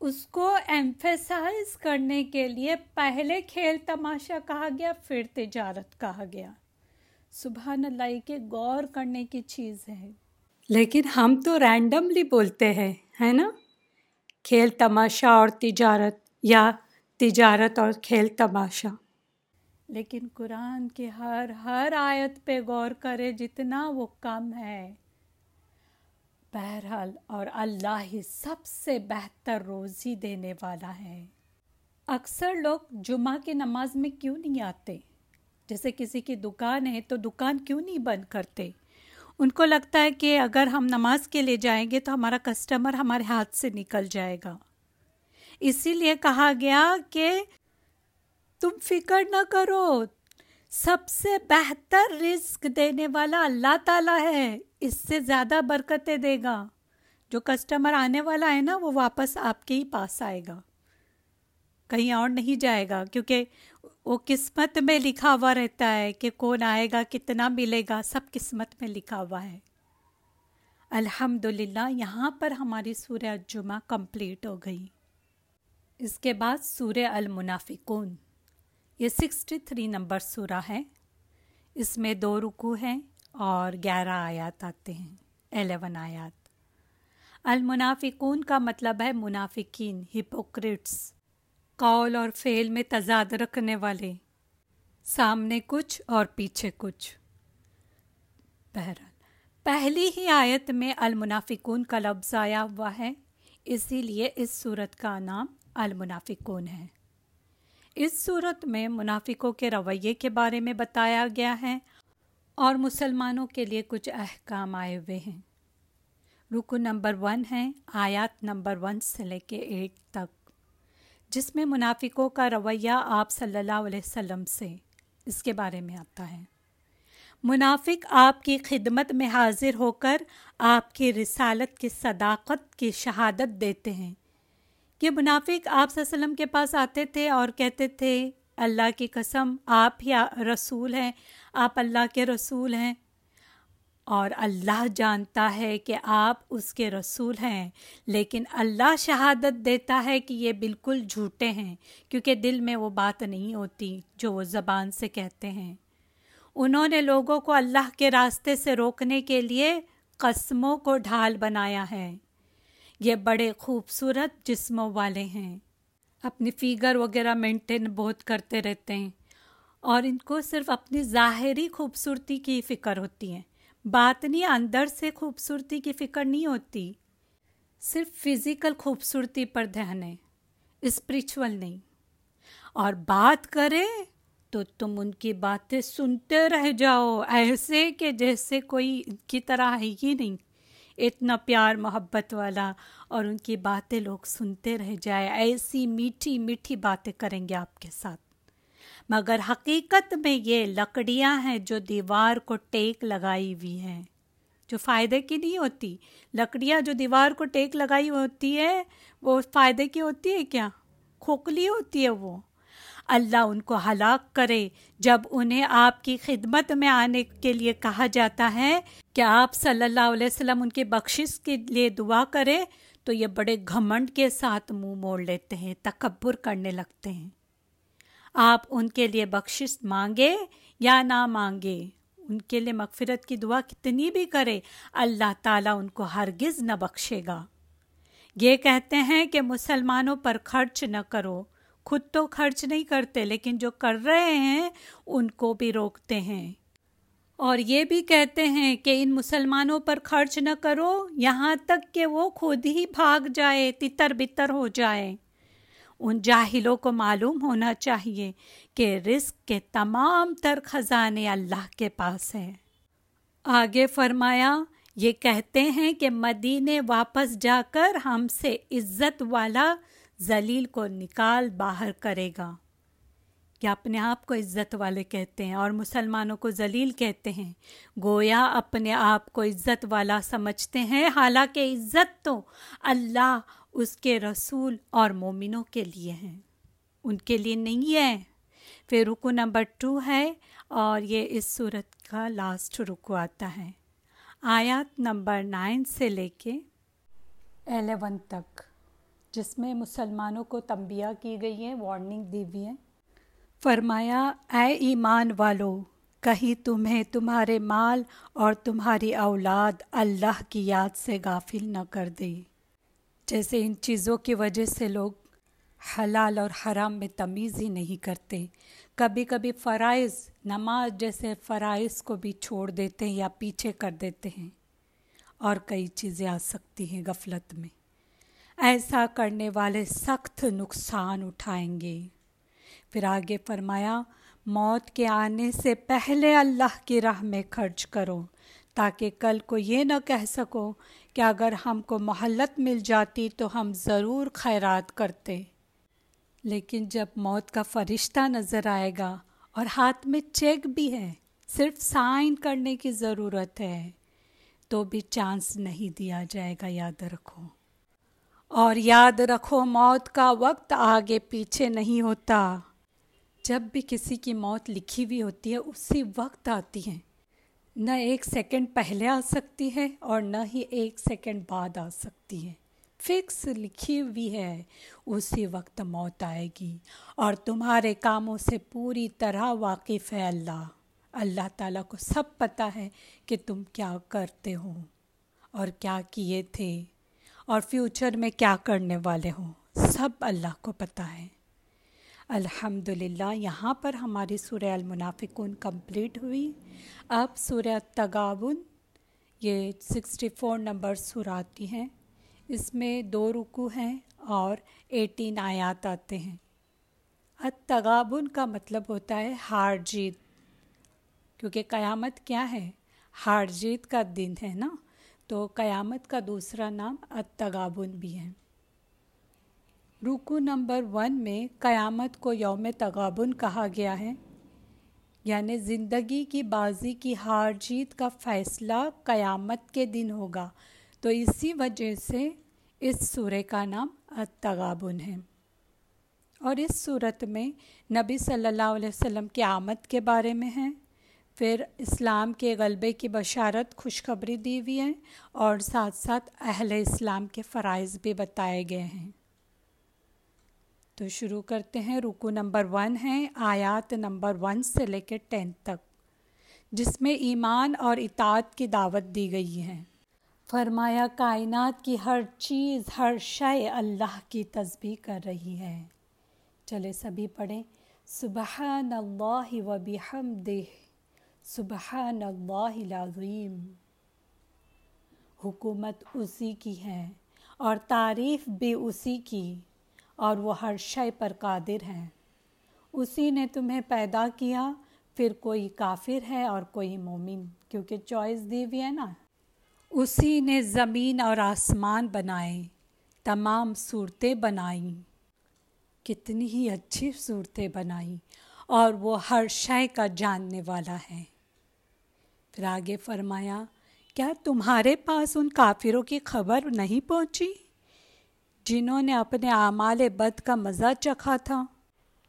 اس کو ایمفیسائز کرنے کے لیے پہلے کھیل تماشا کہا گیا، پھر تجارت کہا گیا۔ سبحان اللہ کے غور کرنے کی چیز ہے۔ لیکن ہم تو رینڈملی بولتے ہیں۔ ہے نا؟ کھیل تماشا اور تجارت، یا تجارت اور کھیل تماشا۔ لیکن قرآن کے ہر ہر آیت پہ غور کرے جتنا وہ کم ہے۔ بہرحال، اور اللہ ہی سب سے بہتر روزی دینے والا ہے۔ اکثر لوگ جمعہ کی نماز میں کیوں نہیں آتے؟ جیسے کسی کی دکان ہے تو دکان کیوں نہیں بند کرتے؟ ان کو لگتا ہے کہ اگر ہم نماز کے لیے جائیں گے تو ہمارا کسٹمر ہمارے ہاتھ سے نکل جائے گا۔ اسی لیے کہا گیا کہ تم فکر نہ کرو، سب سے بہتر رزق دینے والا اللہ تعالیٰ ہے، اس سے زیادہ برکتیں دے گا۔ جو کسٹمر آنے والا ہے نا، وہ واپس آپ کے ہی پاس آئے گا۔ کہیں اور نہیں جائے گا، کیونکہ وہ قسمت میں لکھا ہوا رہتا ہے کہ کون آئے گا، کتنا ملے گا، سب قسمت میں لکھا ہوا ہے۔ الحمد للہ یہاں پر ہماری سورہ جمعہ کمپلیٹ ہو گئی۔ اس کے بعد سورہ المنافقون۔ یہ سکسٹی تھری نمبر سورہ ہے۔ اس میں دو رکو ہیں اور گیارہ آیات آتے ہیں، الیون آیات۔ المنافقون کا مطلب ہے منافقین ہپوکریٹس قول اور فعل میں تضاد رکھنے والے۔ سامنے کچھ اور پیچھے کچھ۔ بہرحال، پہلی ہی آیت میں المنافقون کا لفظ آیا ہوا ہے، اسی لیے اس صورت کا نام المنافقون ہے۔ اس صورت میں منافقوں کے رویے کے بارے میں بتایا گیا ہے اور مسلمانوں کے لیے کچھ احکام آئے ہوئے ہیں۔ رکو نمبر ون ہے، آیات نمبر ون سے لے کے ایٹ تک۔ جس میں منافقوں کا رویہ آپ صلی اللہ علیہ وسلم سے اس کے بارے میں آتا ہے۔ منافق آپ کی خدمت میں حاضر ہو کر آپ کی رسالت کی صداقت کی شہادت دیتے ہیں۔ کہ منافق آپ صلی اللہ علیہ وسلم کے پاس آتے تھے اور کہتے تھے، اللہ کی قسم، آپ ہی رسول ہیں، آپ اللہ کے رسول ہیں۔ اور اللہ جانتا ہے کہ آپ اس کے رسول ہیں، لیکن اللہ شہادت دیتا ہے کہ یہ بالکل جھوٹے ہیں، کیونکہ دل میں وہ بات نہیں ہوتی جو وہ زبان سے کہتے ہیں۔ انہوں نے لوگوں کو اللہ کے راستے سے روکنے کے لیے قسموں کو ڈھال بنایا ہے۔ یہ بڑے خوبصورت جسموں والے ہیں۔ اپنی فیگر وغیرہ مینٹین بہت کرتے رہتے ہیں اور ان کو صرف اپنی ظاہری خوبصورتی کی فکر ہوتی ہے۔ بات نہیں، اندر سے خوبصورتی کی فکر نہیں ہوتی۔ صرف فزیکل خوبصورتی پر دھیان ہے اسپریچول نہیں۔ اور بات کرے تو تم ان کی باتیں سنتے رہ جاؤ، ایسے کہ جیسے کوئی ان کی طرح ہے ہی نہیں۔ اتنا پیار، محبت والا، اور ان کی باتیں لوگ سنتے رہ جائے ایسی میٹھی میٹھی باتیں کریں گے آپ کے ساتھ۔ مگر حقیقت میں یہ لکڑیاں ہیں جو دیوار کو ٹیک لگائی ہوئی ہیں۔ جو فائدے کی نہیں ہوتی۔ لکڑیاں جو دیوار کو ٹیک لگائی ہوتی ہے، وہ فائدے کی ہوتی ہے کیا؟ کھوکھلی ہوتی ہے وہ۔ اللہ ان کو ہلاک کرے۔ جب انہیں آپ کی خدمت میں آنے کے لیے کہا جاتا ہے کہ آپ صلی اللہ علیہ وسلم ان کی بخشش کے لیے دعا کرے تو یہ بڑے گھمنڈ کے ساتھ منہ موڑ لیتے ہیں، تکبر کرنے لگتے ہیں۔ آپ ان کے لیے بخشش مانگے یا نہ مانگے؟ ان کے لیے مغفرت کی دعا کتنی بھی کرے، اللہ تعالیٰ ان کو ہرگز نہ بخشے گا۔ یہ کہتے ہیں کہ مسلمانوں پر خرچ نہ کرو۔ خود تو خرچ نہیں کرتے، لیکن جو کر رہے ہیں، ان کو بھی روکتے ہیں۔ اور یہ بھی کہتے ہیں کہ ان مسلمانوں پر خرچ نہ کرو، یہاں تک کہ وہ خود ہی بھاگ جائے، تتر بتر ہو جائے۔ ان جاہلوں کو معلوم ہونا چاہیے کہ رزق کے تمام تر خزانے اللہ کے پاس ہیں۔ آگے فرمایا، یہ کہتے ہیں کہ مدینے واپس جا کر ہم سے عزت والا ذلیل کو نکال باہر کرے گا۔ کہ اپنے آپ کو عزت والے کہتے ہیں اور مسلمانوں کو ذلیل کہتے ہیں۔ گویا اپنے آپ کو عزت والا سمجھتے ہیں، حالانکہ عزت تو اللہ اس کے رسول اور مومنوں کے لیے ہیں۔ ان کے لیے نہیں ہے۔ پھر رکو نمبر ٹو ہے اور یہ اس صورت کا لاسٹ رکو آتا ہے۔ آیات نمبر نائن سے لے کے الیون تک۔ جس میں مسلمانوں کو تنبیہ کی گئی ہے وارننگ دی ہوئی ہے فرمایا، اے ایمان والو، کہیں تمہیں تمہارے مال اور تمہاری اولاد اللہ کی یاد سے غافل نہ کر دے۔ جیسے ان چیزوں کی وجہ سے لوگ حلال اور حرام میں تمیز ہی نہیں کرتے۔ کبھی کبھی فرائض، نماز جیسے فرائض کو بھی چھوڑ دیتے ہیں یا پیچھے کر دیتے ہیں۔ اور کئی چیزیں آ سکتی ہیں غفلت میں۔ ایسا کرنے والے سخت نقصان اٹھائیں گے۔ پھر آگے فرمایا، موت کے آنے سے پہلے اللہ کی راہ میں خرچ کرو تاکہ کل کو یہ نہ کہہ سکو کہ اگر ہم کو محلت مل جاتی تو ہم ضرور خیرات کرتے۔ لیکن جب موت کا فرشتہ نظر آئے گا اور ہاتھ میں چیک بھی ہے، صرف سائن کرنے کی ضرورت ہے، تو بھی چانس نہیں دیا جائے گا، یاد رکھو۔ اور یاد رکھو، موت کا وقت آگے پیچھے نہیں ہوتا۔ جب بھی کسی کی موت لکھی ہوئی ہوتی ہے، اسی وقت آتی ہے۔ نہ ایک سیکنڈ پہلے آ سکتی ہے اور نہ ہی ایک سیکنڈ بعد آ سکتی ہے۔ فکس لکھی ہوئی ہے، اسی وقت موت آئے گی اور تمہارے کاموں سے پوری طرح واقف ہے اللہ۔ اللہ تعالیٰ کو سب پتہ ہے کہ تم کیا کرتے ہو اور کیا کیے تھے اور فیوچر میں کیا کرنے والے ہوں سب اللہ کو پتہ ہے۔ الحمد للہ یہاں پر ہماری سورہ المنافقون کمپلیٹ ہوئی۔ اب سورہ تغابن یہ سکسٹی فور نمبر سوراتی ہیں۔ اس میں دو رکو ہیں اور ایٹین آیات آتے ہیں۔ التغابن کا مطلب ہوتا ہے ہار جیت۔ کیونکہ قیامت کیا ہے؟ ہار جیت کا دن ہے نا؟ تو قیامت کا دوسرا نام التغابن بھی ہے۔ رکو نمبر ون میں قیامت کو یوم تغابن کہا گیا ہے۔ یعنی زندگی کی بازی کی ہار جیت کا فیصلہ قیامت کے دن ہوگا۔ تو اسی وجہ سے اس سورہ کا نام التغابن ہے۔ اور اس صورت میں نبی صلی اللہ علیہ وسلم کی آمد کے بارے میں ہیں پھر اسلام کے غلبے کی بشارت خوشخبری دی ہوئی ہے اور ساتھ ساتھ اہل اسلام کے فرائض بھی بتائے گئے ہیں۔ تو شروع کرتے ہیں۔ رکو نمبر ون ہیں آیات نمبر ون سے لے کے ٹین تک، جس میں ایمان اور اطاعت کی دعوت دی گئی ہے۔ فرمایا، کائنات کی ہر چیز، ہر شے اللہ کی تسبیح کر رہی ہے۔ چلے سبھی پڑھیں۔ سبحان اللہ و بحمدہ، سبحان اللہ العظیم۔ حکومت اسی کی ہے اور تعریف بھی اسی کی۔ اور وہ ہر شے پر قادر ہیں۔ اسی نے تمہیں پیدا کیا، پھر کوئی کافر ہے اور کوئی مومن، کیونکہ چوائس دی ہوئی ہے نا۔ اسی نے زمین اور آسمان بنائے، تمام صورتیں بنائیں۔ کتنی ہی اچھی صورتیں بنائیں، اور وہ ہر شے کا جاننے والا ہے۔ پھر آگے فرمایا، کیا تمہارے پاس ان کافروں کی خبر نہیں پہنچی؟ جنہوں نے اپنے اعمال بد کا مزہ چکھا تھا۔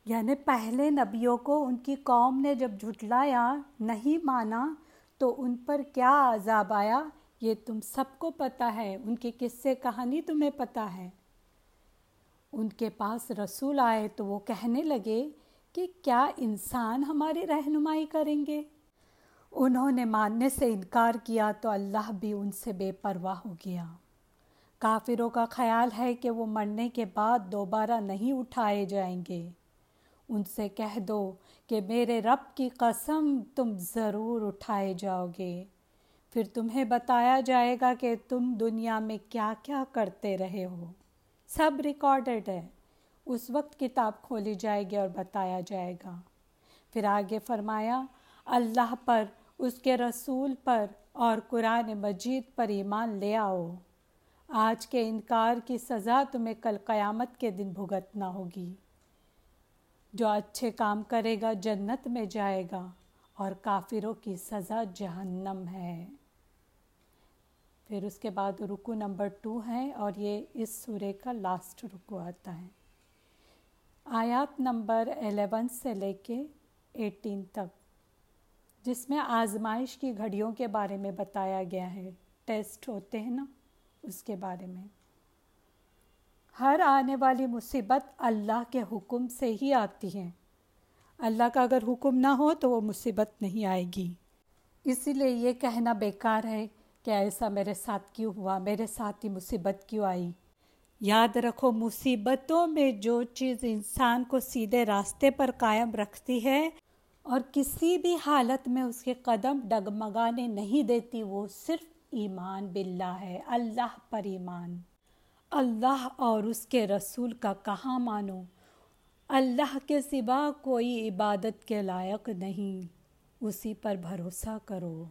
یعنی پہلے نبیوں کو ان کی قوم نے جب جھٹلایا، نہیں مانا، تو ان پر کیا عذاب آیا؟ یہ تم سب کو پتہ ہے، ان کی قصے کہانی تمہیں پتہ ہے۔ ان کے پاس رسول آئے تو وہ کہنے لگے کہ کیا انسان ہماری رہنمائی کریں گے؟ انہوں نے ماننے سے انکار کیا تو اللہ بھی ان سے بے پرواہ ہو گیا۔ کافروں کا خیال ہے کہ وہ مرنے کے بعد دوبارہ نہیں اٹھائے جائیں گے۔ ان سے کہہ دو کہ میرے رب کی قسم تم ضرور اٹھائے جاؤ گے۔ پھر تمہیں بتایا جائے گا کہ تم دنیا میں کیا کیا کرتے رہے ہو۔ سب ریکارڈڈ ہے۔ اس وقت کتاب کھولی جائے گی اور بتایا جائے گا۔ پھر آگے فرمایا، اللہ پر، اس کے رسول پر اور قرآن مجید پر ایمان لے آؤ۔ آج کے انکار کی سزا تمہیں کل قیامت کے دن بھگتنا ہوگی۔ جو اچھے کام کرے گا جنت میں جائے گا اور کافروں کی سزا جہنم ہے۔ پھر اس کے بعد رکو نمبر ٹو ہے اور یہ اس سورے کا لاسٹ رکو آتا ہے۔ آیات نمبر الیون سے لے کے ایٹین تک، جس میں آزمائش کی گھڑیوں کے بارے میں بتایا گیا ہے۔ ٹیسٹ ہوتے ہیں نا؟ اس کے بارے میں۔ ہر آنے والی مصیبت اللہ کے حکم سے ہی آتی ہے۔ اللہ کا اگر حکم نہ ہو تو وہ مصیبت نہیں آئے گی۔ اسی لیے یہ کہنا بیکار ہے کہ ایسا میرے ساتھ کیوں ہوا، میرے ساتھ ہی مصیبت کیوں آئی؟ یاد رکھو، مصیبتوں میں جو چیز انسان کو سیدھے راستے پر قائم رکھتی ہے اور کسی بھی حالت میں اس کے قدم ڈگمگانے نہیں دیتی، وہ صرف ایمان باللہ ہے، اللہ پر ایمان۔ اللہ اور اس کے رسول کا کہاں مانو؟ اللہ کے سوا کوئی عبادت کے لائق نہیں۔ اسی پر بھروسہ کرو۔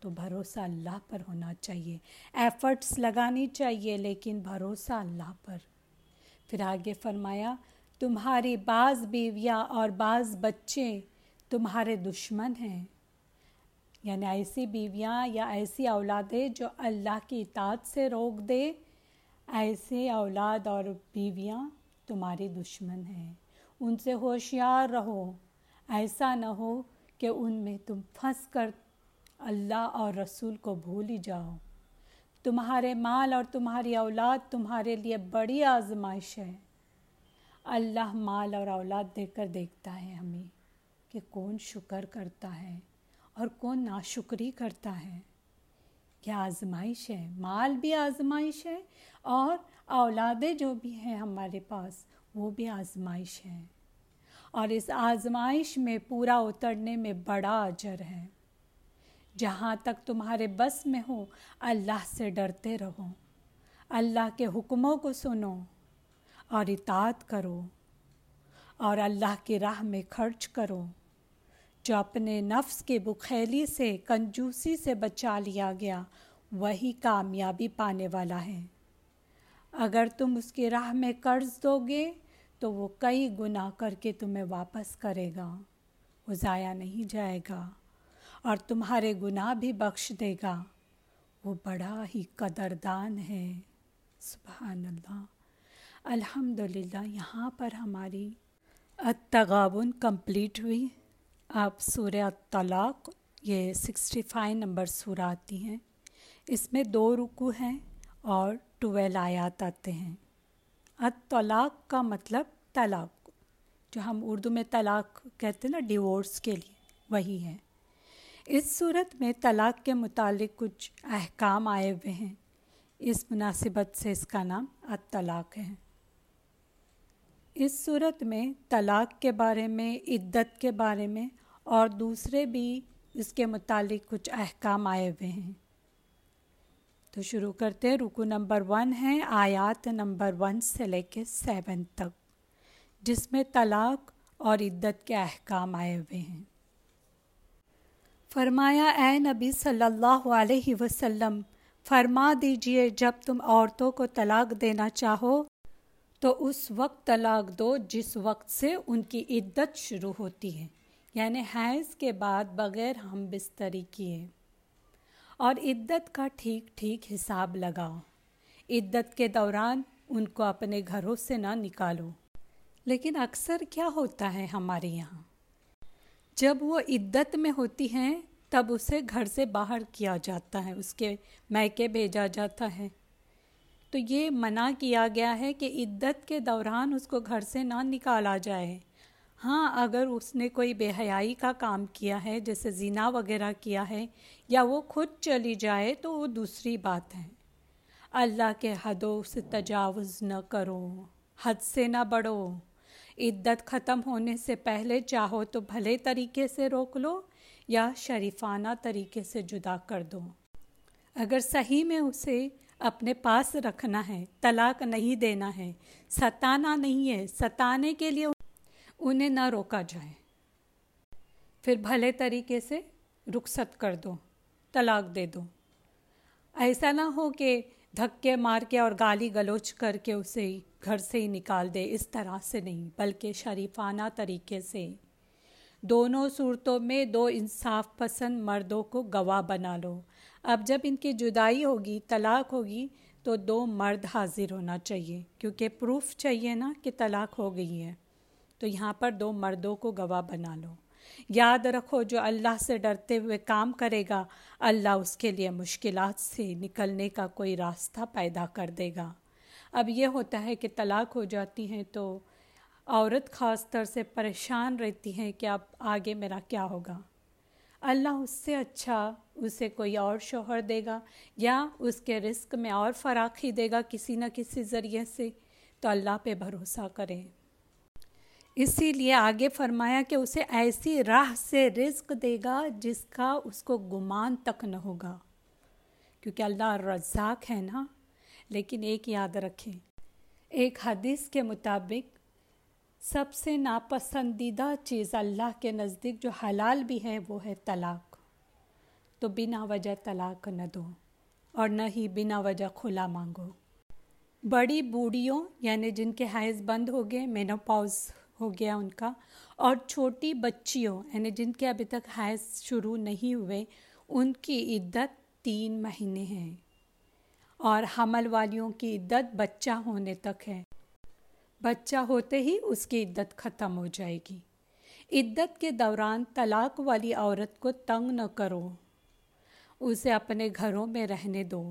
تو بھروسہ اللہ پر ہونا چاہیے۔ ایفرٹس لگانی چاہیے، لیکن بھروسہ اللہ پر۔ پھر آگے فرمایا، تمہاری بعض بیویاں اور بعض بچے تمہارے دشمن ہیں۔ یعنی ایسی بیویاں یا ایسی اولادیں جو اللہ کی اطاعت سے روک دے ایسے اولاد اور بیویاں تمہاری دشمن ہیں۔ ان سے ہوشیار رہو۔ ایسا نہ ہو کہ ان میں تم پھنس کر اللہ اور رسول کو بھول ہی جاؤ۔ تمہارے مال اور تمہاری اولاد تمہارے لیے بڑی آزمائش ہے۔ اللہ مال اور اولاد دے کر دیکھتا ہے ہمیں کہ کون شکر کرتا ہے۔ اور کون ناشکری کرتا ہے؟ یہ آزمائش ہے؟ مال بھی آزمائش ہے اور اولادیں جو بھی ہیں ہمارے پاس، وہ بھی آزمائش ہے۔ اور اس آزمائش میں پورا اترنے میں بڑا اجر ہے۔ جہاں تک تمہارے بس میں ہو، اللہ سے ڈرتے رہو۔ اللہ کے حکموں کو سنو اور اطاعت کرو اور اللہ کی راہ میں خرچ کرو۔ جو اپنے نفس کے بخیلی سے کنجوسی سے بچا لیا گیا، وہی کامیابی پانے والا ہے۔ اگر تم اس کی راہ میں قرض دو گے، تو وہ کئی گناہ کر کے تمہیں واپس کرے گا، وہ ضائع نہیں جائے گا، اور تمہارے گناہ بھی بخش دے گا۔ وہ بڑا ہی قدردان ہے۔ سبحان اللہ۔ الحمد للہ یہاں پر ہماری التغابن کمپلیٹ ہوئی۔ آپ سورہ طلاق یہ سکسٹی فائیو نمبر سورہ آتی ہیں۔ اس میں دو رکو ہیں اور ٹویل آیات آتے ہیں۔ الطلاق کا مطلب طلاق، جو ہم اردو میں طلاق کہتے ہیں نا ڈیورس کے لیے، وہی ہے۔ اس صورت میں طلاق کے متعلق کچھ احکام آئے ہوئے ہیں۔ اس مناسبت سے اس کا نام الطلاق ہے۔ اس صورت میں طلاق کے بارے میں، عدت کے بارے میں اور دوسرے بھی اس کے متعلق کچھ احکام آئے ہوئے ہیں۔ تو شروع کرتے ہیں۔ رکو نمبر ون ہے، آیات نمبر ون سے لے کے سیون تک، جس میں طلاق اور عدت کے احکام آئے ہوئے ہیں۔ فرمایا، اے نبی صلی اللہ علیہ وسلم، فرما دیجیے، جب تم عورتوں کو طلاق دینا چاہو، تو اس وقت طلاق دو جس وقت سے ان کی عدت شروع ہوتی ہے۔ یعنی حیض کے بعد بغیر ہم بستری کیے۔ اور عدت کا ٹھیک ٹھیک حساب لگاؤ۔ عدت کے دوران ان کو اپنے گھروں سے نہ نکالو۔ لیکن اکثر کیا ہوتا ہے ہمارے یہاں؟ جب وہ عدت میں ہوتی ہیں، تب اسے گھر سے باہر کیا جاتا ہے، اس کے میکے بھیجا جاتا ہے۔ تو یہ منع کیا گیا ہے کہ عدت کے دوران اس کو گھر سے نہ نکالا جائے۔ ہاں اگر اس نے کوئی بے حیائی کا کام کیا ہے، جیسے زینا وغیرہ کیا ہے، یا وہ خود چلی جائے، تو وہ دوسری بات ہے۔ اللہ کے حدوں سے تجاوز نہ کرو، حد سے نہ بڑھو۔ عدت ختم ہونے سے پہلے چاہو تو بھلے طریقے سے روک لو، یا شریفانہ طریقے سے جدا کر دو۔ اگر صحیح میں اسے اپنے پاس رکھنا ہے، طلاق نہیں دینا ہے، ستانا نہیں ہے، ستانے کے لیے انہیں نہ روکا جائے۔ پھر بھلے طریقے سے رخصت کر دو، طلاق دے دو۔ ایسا نہ ہو کہ دھکے مار کے اور گالی گلوچ کر کے اسے گھر سے ہی نکال دے، اس طرح سے نہیں، بلکہ شریفانہ طریقے سے۔ دونوں صورتوں میں دو انصاف پسند مردوں کو گواہ بنا لو۔ اب جب ان کی جدائی ہوگی، طلاق ہوگی، تو دو مرد حاضر ہونا چاہیے، کیونکہ پروف چاہیے نا کہ طلاق ہو گئی ہے۔ تو یہاں پر دو مردوں کو گواہ بنا لو۔ یاد رکھو، جو اللہ سے ڈرتے ہوئے کام کرے گا، اللہ اس کے لیے مشکلات سے نکلنے کا کوئی راستہ پیدا کر دے گا۔ اب یہ ہوتا ہے کہ طلاق ہو جاتی ہیں تو عورت خاص طور سے پریشان رہتی ہیں کہ اب آگے میرا کیا ہوگا۔ اللہ اس سے اچھا اسے کوئی اور شوہر دے گا یا اس کے رزق میں اور فراخی دے گا کسی نہ کسی ذریعے سے۔ تو اللہ پہ بھروسہ کریں۔ اسی لیے آگے فرمایا کہ اسے ایسی راہ سے رزق دے گا جس کا اس کو گمان تک نہ ہوگا۔ کیونکہ اللہ رزاق ہے نا، لیکن ایک یاد رکھیں، ایک حدیث کے مطابق سب سے ناپسندیدہ چیز اللہ کے نزدیک جو حلال بھی ہے وہ ہے طلاق۔ تو بنا وجہ طلاق نہ دو اور نہ ہی بنا وجہ کھلا مانگو۔ بڑی بوڑھیوں یعنی جن کے حیض بند ہو گئے مینوپاؤز ہو گیا ان کا۔ اور چھوٹی بچیوں یعنی جن کے ابھی تک حیض شروع نہیں ہوئے، ان کی عدت تین مہینے ہیں۔ اور حمل والیوں کی عدت بچہ ہونے تک ہے۔ بچہ ہوتے ہی اس کی عدت ختم ہو جائے گی۔ عدت کے دوران طلاق والی عورت کو تنگ نہ کرو۔ اسے اپنے گھروں میں رہنے دو۔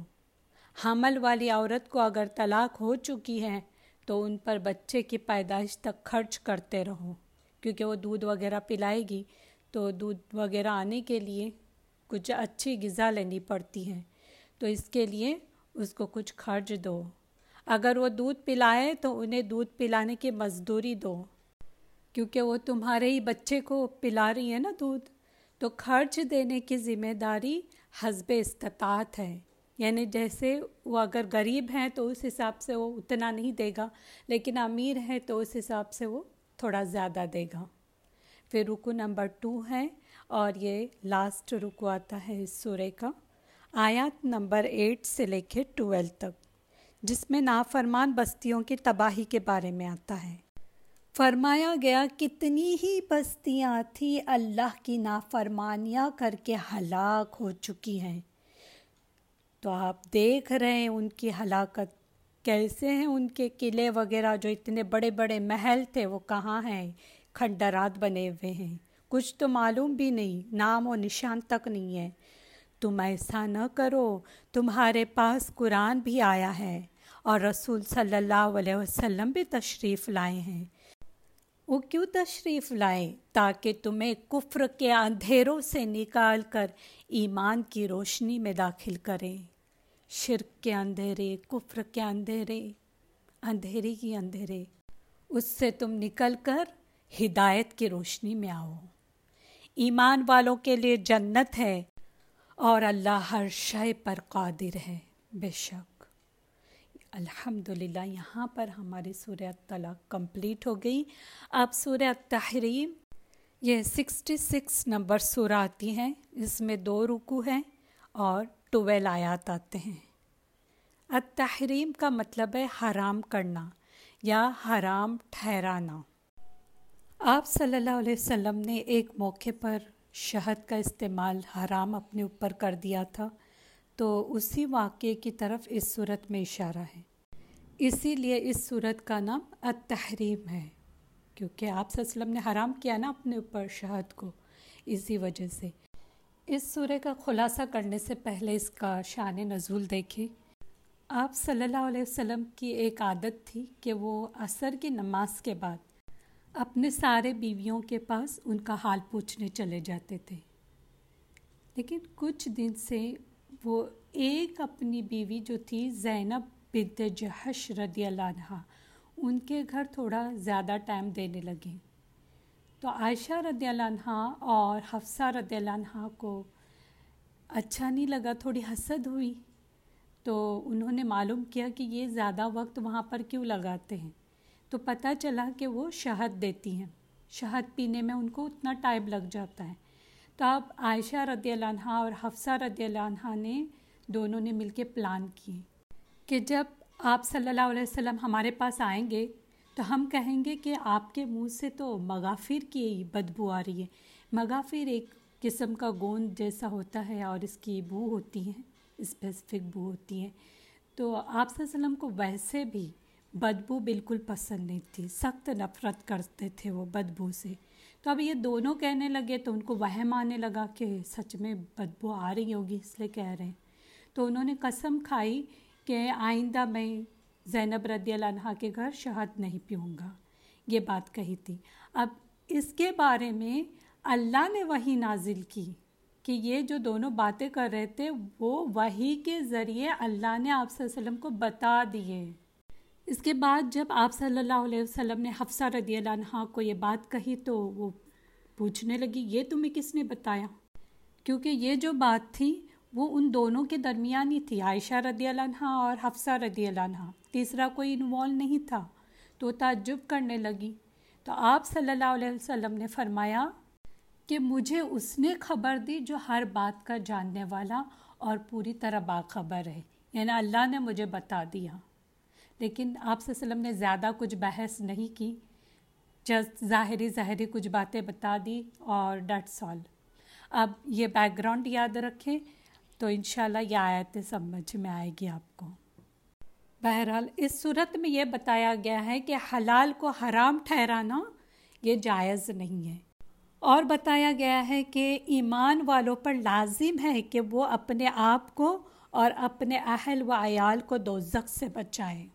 حمل والی عورت کو اگر طلاق ہو چکی ہے تو ان پر بچے کی پیدائش تک خرچ کرتے رہو۔ کیونکہ وہ دودھ وغیرہ پلائے گی تو دودھ وغیرہ آنے کے لیے کچھ اچھی غذا لینی پڑتی ہے۔ تو اس کے لیے اس کو کچھ خرچ دو۔ اگر وہ دودھ پلائے تو انہیں دودھ پلانے کی مزدوری دو۔ کیونکہ وہ تمہارے ہی بچے کو پلا رہی ہے نا دودھ۔ تو خرچ دینے کی ذمہ داری حسب استطاعت ہے۔ یعنی جیسے وہ اگر غریب ہیں تو اس حساب سے وہ اتنا نہیں دے گا، لیکن امیر ہے تو اس حساب سے وہ تھوڑا زیادہ دے گا۔ پھر رکو نمبر ٹو ہے اور یہ لاسٹ رکو آتا ہے اس سورے کا۔ آیات نمبر ایٹ سے لے کے ٹویلو تک۔ جس میں نافرمان بستیوں کی تباہی کے بارے میں آتا ہے۔ فرمایا گیا، کتنی ہی بستیاں تھیں اللہ کی نافرمانیاں کر کے ہلاک ہو چکی ہیں۔ تو آپ دیکھ رہے ہیں ان کی ہلاکت کیسے ہیں، ان کے قلعے وغیرہ جو اتنے بڑے بڑے محل تھے، وہ کہاں ہیں؟ کھنڈرات بنے ہوئے ہیں۔ کچھ تو معلوم بھی نہیں، نام و نشان تک نہیں ہے۔ تم ایسا نہ کرو، تمہارے پاس قرآن بھی آیا ہے اور رسول صلی اللہ علیہ وسلم بھی تشریف لائے ہیں۔ وہ کیوں تشریف لائے تاکہ تمہیں کفر کے اندھیروں سے نکال کر ایمان کی روشنی میں داخل کریں؟ شرک کے اندھیرے، کفر کے اندھیرے اندھیرے کی اندھیرے۔ اس سے تم نکل کر ہدایت کی روشنی میں آؤ۔ ایمان والوں کے لیے جنت ہے اور اللہ ہر شے پر قادر ہے، بے شک۔ الحمد للہ یہاں پر ہماری سورہ طلاق کمپلیٹ ہو گئی۔ اب سورہ تحریم یہ سکسٹی سکس نمبر سورہ آتی ہیں اس میں دو رکو ہیں اور ٹویل آیات آتے ہیں۔ التحریم کا مطلب ہے حرام کرنا یا حرام ٹھہرانا۔ آپ صلی اللہ علیہ وسلم نے ایک موقع پر شہد کا استعمال حرام اپنے اوپر کر دیا تھا۔ تو اسی واقعے کی طرف اس صورت میں اشارہ ہے۔ اسی لیے اس صورت کا نام التحریم ہے، کیونکہ آپ صلی اللہ علیہ وسلم نے حرام کیا نا اپنے اوپر شہد کو اسی وجہ سے۔ اس سورے کا خلاصہ کرنے سے پہلے اس کا شان نزول دیکھیں۔ آپ صلی اللہ علیہ وسلم کی ایک عادت تھی کہ وہ عصر کی نماز کے بعد اپنے سارے بیویوں کے پاس ان کا حال پوچھنے چلے جاتے تھے۔ لیکن کچھ دن سے وہ ایک اپنی بیوی جو تھی، زینب بنت جہش رضی اللہ عنہ، ان کے گھر تھوڑا زیادہ ٹائم دینے لگے۔ تو عائشہ رضی اللہ عنہ اور حفصہ رضی اللہ عنہ کو اچھا نہیں لگا، تھوڑی حسد ہوئی۔ تو انہوں نے معلوم کیا کہ یہ زیادہ وقت وہاں پر کیوں لگاتے ہیں۔ تو پتہ چلا کہ وہ شہد دیتی ہیں۔ شہد پینے میں ان کو اتنا ٹائم لگ جاتا ہے۔ تو عائشہ رضی اللہ عنہ اور حفصہ رضی اللہ عنہ نے دونوں نے مل کے پلان کیے کہ جب آپ صلی اللہ علیہ وسلم ہمارے پاس آئیں گے تو ہم کہیں گے کہ آپ کے منہ سے تو مغافر کی بدبو آ رہی ہے۔ مغافر ایک قسم کا گوند جیسا ہوتا ہے اور اس کی بو ہوتی ہیں اسپیسیفک بو ہوتی ہیں۔ تو آپ صلی اللہ علیہ وسلم کو ویسے بھی بدبو بالکل پسند نہیں تھی، سخت نفرت کرتے تھے وہ بدبو سے۔ تو اب یہ دونوں کہنے لگے تو ان کو وہم آنے لگا کہ سچ میں بدبو آ رہی ہوگی، اس لیے کہہ رہے ہیں۔ تو انہوں نے قسم کھائی کہ آئندہ میں زینب رضی اللہ عنہ کے گھر شہد نہیں پیوں گا۔ یہ بات کہی تھی۔ اب اس کے بارے میں اللہ نے وہی نازل کی کہ یہ جو دونوں باتیں کر رہے تھے، وہ وہی کے ذریعے اللہ نے آپ صلی اللہ علیہ وسلم کو بتا دیے۔ اس کے بعد جب آپ صلی اللہ علیہ وسلم نے حفصہ رضی اللہ عنہ کو یہ بات کہی تو وہ پوچھنے لگی، یہ تمہیں کس نے بتایا؟ کیونکہ یہ جو بات تھی وہ ان دونوں کے درمیان ہی تھی، عائشہ رضی اللہ عنہ اور حفصہ رضی اللہ عنہ۔ تیسرا کوئی انوالو نہیں تھا، تو تعجب کرنے لگی۔ تو آپ صلی اللہ علیہ وسلم نے فرمایا کہ مجھے اس نے خبر دی جو ہر بات کا جاننے والا اور پوری طرح باخبر ہے یعنی اللہ نے مجھے بتا دیا۔ لیکن آپ سے وسلم نے زیادہ کچھ بحث نہیں کی۔ جسٹ ظاہری ظاہری کچھ باتیں بتا دی اور ڈٹ سال اب یہ بیک گراؤنڈ یاد رکھیں تو انشاءاللہ یہ آیتیں سمجھ میں آئے گی آپ کو۔ بہرحال اس صورت میں یہ بتایا گیا ہے کہ حلال کو حرام ٹھہرانا یہ جائز نہیں ہے۔ اور بتایا گیا ہے کہ ایمان والوں پر لازم ہے کہ وہ اپنے آپ کو اور اپنے اہل و عیال کو دوزخ سے بچائے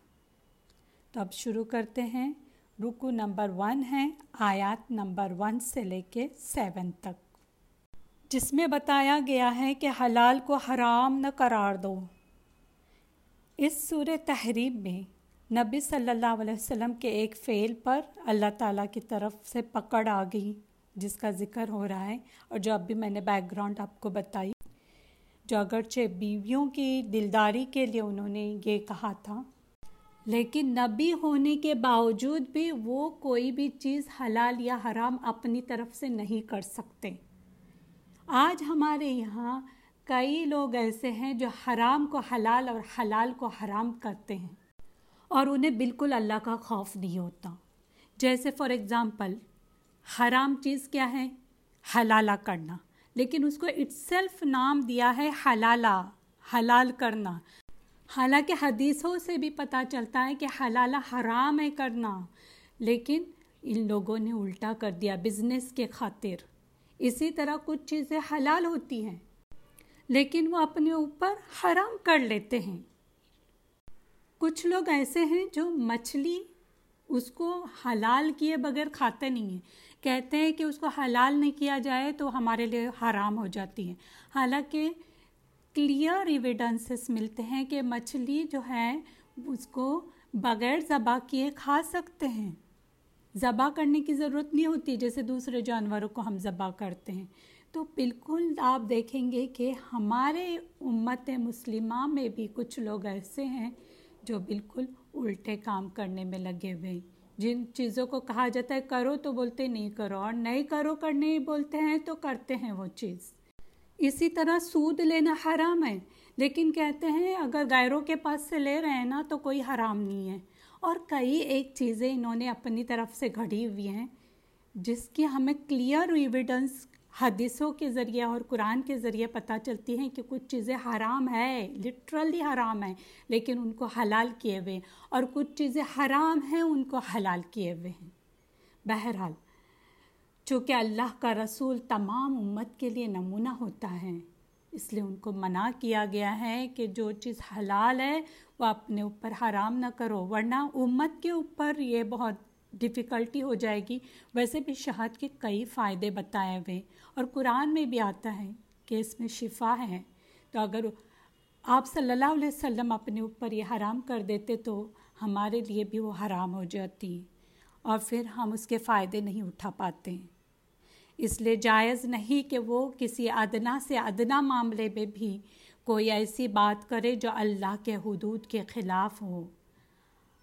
تو اب شروع کرتے ہیں۔ رکو نمبر ون ہے، آیات نمبر ون سے لے کے سیون تک۔ جس میں بتایا گیا ہے کہ حلال کو حرام نہ قرار دو۔ اس سور تحریم میں نبی صلی اللہ علیہ وسلم کے ایک فعل پر اللہ تعالیٰ کی طرف سے پکڑ آ گئی، جس کا ذکر ہو رہا ہے۔ اور جو اب بھی میں نے بیک گراؤنڈ آپ کو بتائی، جو اگرچہ بیویوں کی دلداری کے لیے انہوں نے یہ کہا تھا لیکن نبی ہونے کے باوجود بھی وہ کوئی بھی چیز حلال یا حرام اپنی طرف سے نہیں کر سکتے۔ آج ہمارے یہاں کئی لوگ ایسے ہیں جو حرام کو حلال اور حلال کو حرام کرتے ہیں اور انہیں بالکل اللہ کا خوف نہیں ہوتا۔ جیسے فار ایگزامپل، حرام چیز کیا ہے؟ حلالہ کرنا۔ لیکن اس کو اٹ سیلف نام دیا ہے حلالہ، حلال کرنا۔ حالانکہ حدیثوں سے بھی پتہ چلتا ہے کہ حلالہ حرام ہے کرنا، لیکن ان لوگوں نے الٹا کر دیا بزنس کے خاطر۔ اسی طرح کچھ چیزیں حلال ہوتی ہیں، لیکن وہ اپنے اوپر حرام کر لیتے ہیں۔ کچھ لوگ ایسے ہیں جو مچھلی اس کو حلال کیے بغیر کھاتے نہیں ہیں۔ کہتے ہیں کہ اس کو حلال نہیں کیا جائے تو ہمارے لیے حرام ہو جاتی ہے۔ حالانکہ کلیئر ایویڈنسز ملتے ہیں کہ مچھلی جو ہے اس کو بغیر ذبح کیے کھا سکتے ہیں۔ ذبح کرنے کی ضرورت نہیں ہوتی، جیسے دوسرے جانوروں کو ہم ذبح کرتے ہیں۔ تو بالکل آپ دیکھیں گے کہ ہمارے امت مسلمہ میں بھی کچھ لوگ ایسے ہیں جو بالکل الٹے کام کرنے میں لگے ہوئے جن چیزوں کو کہا جاتا ہے، کرو تو بولتے نہیں کرو، اور نہیں کرو، کرنے بولتے ہیں تو کرتے ہیں وہ چیز۔ اسی طرح سود لینا حرام ہے۔ لیکن کہتے ہیں، اگر غیروں کے پاس سے لے رہے ہیں نا، تو کوئی حرام نہیں ہے۔ اور کئی ایک چیزیں انہوں نے اپنی طرف سے گھڑی ہوئی ہیں، جس کی ہمیں کلیئر ایویڈنس حدیثوں کے ذریعے اور قرآن کے ذریعے پتہ چلتی ہیں کہ کچھ چیزیں حرام ہے لٹرلی حرام ہیں لیکن ان کو حلال کیے ہوئے اور کچھ چیزیں حرام ہیں، ان کو حلال کیے ہوئے ہیں۔ بہرحال چونکہ اللہ کا رسول تمام امت کے لیے نمونہ ہوتا ہے۔ اس لیے ان کو منع کیا گیا ہے کہ جو چیز حلال ہے، وہ اپنے اوپر حرام نہ کرو، ورنہ امت کے اوپر یہ بہت ڈفیکلٹی ہو جائے گی۔ ویسے بھی شہد کے کئی فائدے بتائے ہوئے۔ اور قرآن میں بھی آتا ہے کہ اس میں شفا ہے۔ تو اگر آپ صلی اللہ علیہ وسلم اپنے اوپر یہ حرام کر دیتے تو ہمارے لیے بھی وہ حرام ہو جاتی اور پھر ہم اس کے فائدے نہیں اٹھا پاتے۔ اس لیے جائز نہیں کہ وہ کسی ادنا سے ادنا معاملے میں بھی کوئی ایسی بات کرے جو اللہ کے حدود کے خلاف ہو۔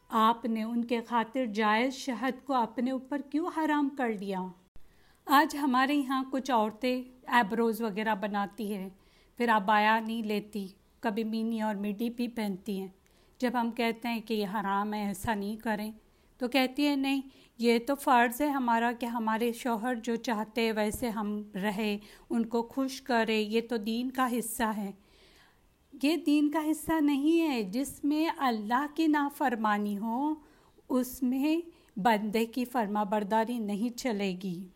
آپ نے ان کے خاطر جائز شہد کو اپنے اوپر کیوں حرام کر لیا آج ہمارے یہاں کچھ عورتیں ایبروز وغیرہ بناتی ہیں، پھر آبایا نہیں لیتی، کبھی مینی اور میڈی بھی پہنتی ہیں۔ جب ہم کہتے ہیں کہ یہ حرام ہے، ایسا نہیں کریں، تو کہتی ہے نہیں یہ تو فرض ہے ہمارا کہ ہمارے شوہر جو چاہتے ویسے ہم رہے، ان کو خوش کرے، یہ تو دین کا حصہ ہے۔ یہ دین کا حصہ نہیں ہے۔ جس میں اللہ کی نافرمانی ہو، اس میں بندے کی فرما برداری نہیں چلے گی۔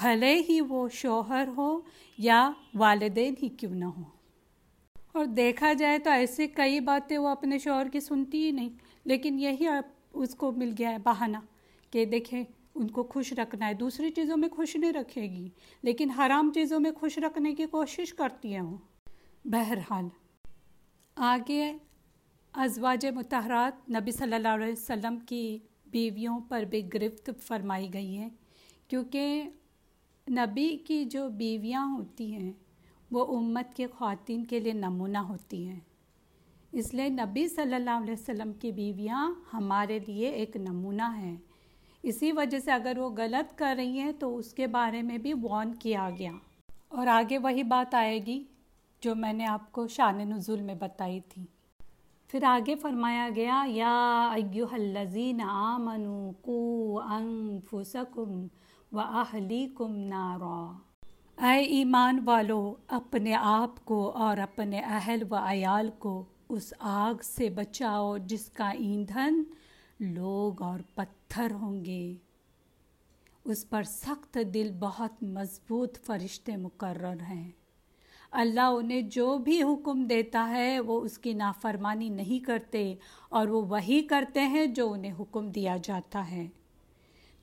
بھلے ہی وہ شوہر ہو یا والدین ہی کیوں نہ ہو۔ اور دیکھا جائے تو ایسے کئی باتیں وہ اپنے شوہر کی سنتی ہی نہیں، لیکن یہی اس کو مل گیا ہے بہانہ کہ دیکھیں، ان کو خوش رکھنا ہے۔ دوسری چیزوں میں خوش نہیں رکھے گی، لیکن حرام چیزوں میں خوش رکھنے کی کوشش کرتی ہیں وہ۔ بہرحال، آگے ازواج متحرات نبی صلی اللہ علیہ وسلم کی بیویوں پر بھی گرفت فرمائی گئی ہیں، کیونکہ نبی کی جو بیویاں ہوتی ہیں، وہ امت کے خواتین کے لیے نمونہ ہوتی ہیں۔ اس لیے نبی صلی اللہ علیہ وسلم کی بیویاں ہمارے لیے ایک نمونہ ہیں۔ اسی وجہ سے اگر وہ غلط کر رہی ہیں تو اس کے بارے میں بھی وارن کیا گیا۔ اور آگے وہی بات آئے گی جو میں نے آپ کو شان نزول میں بتائی تھی۔ پھر آگے فرمایا گیا، یا ایوہ الذین آمنوا قو انفسکم و اہلیکم نارا۔ اے ایمان والو، اپنے آپ کو اور اپنے اہل و عیال کو اس آگ سے بچاؤ جس کا ایندھن لوگ اور پتھر ہوں گے۔ اس پر سخت دل بہت مضبوط فرشتے مقرر ہیں۔ اللہ انہیں جو بھی حکم دیتا ہے وہ اس کی نافرمانی نہیں کرتے اور وہ وہی کرتے ہیں جو انہیں حکم دیا جاتا ہے۔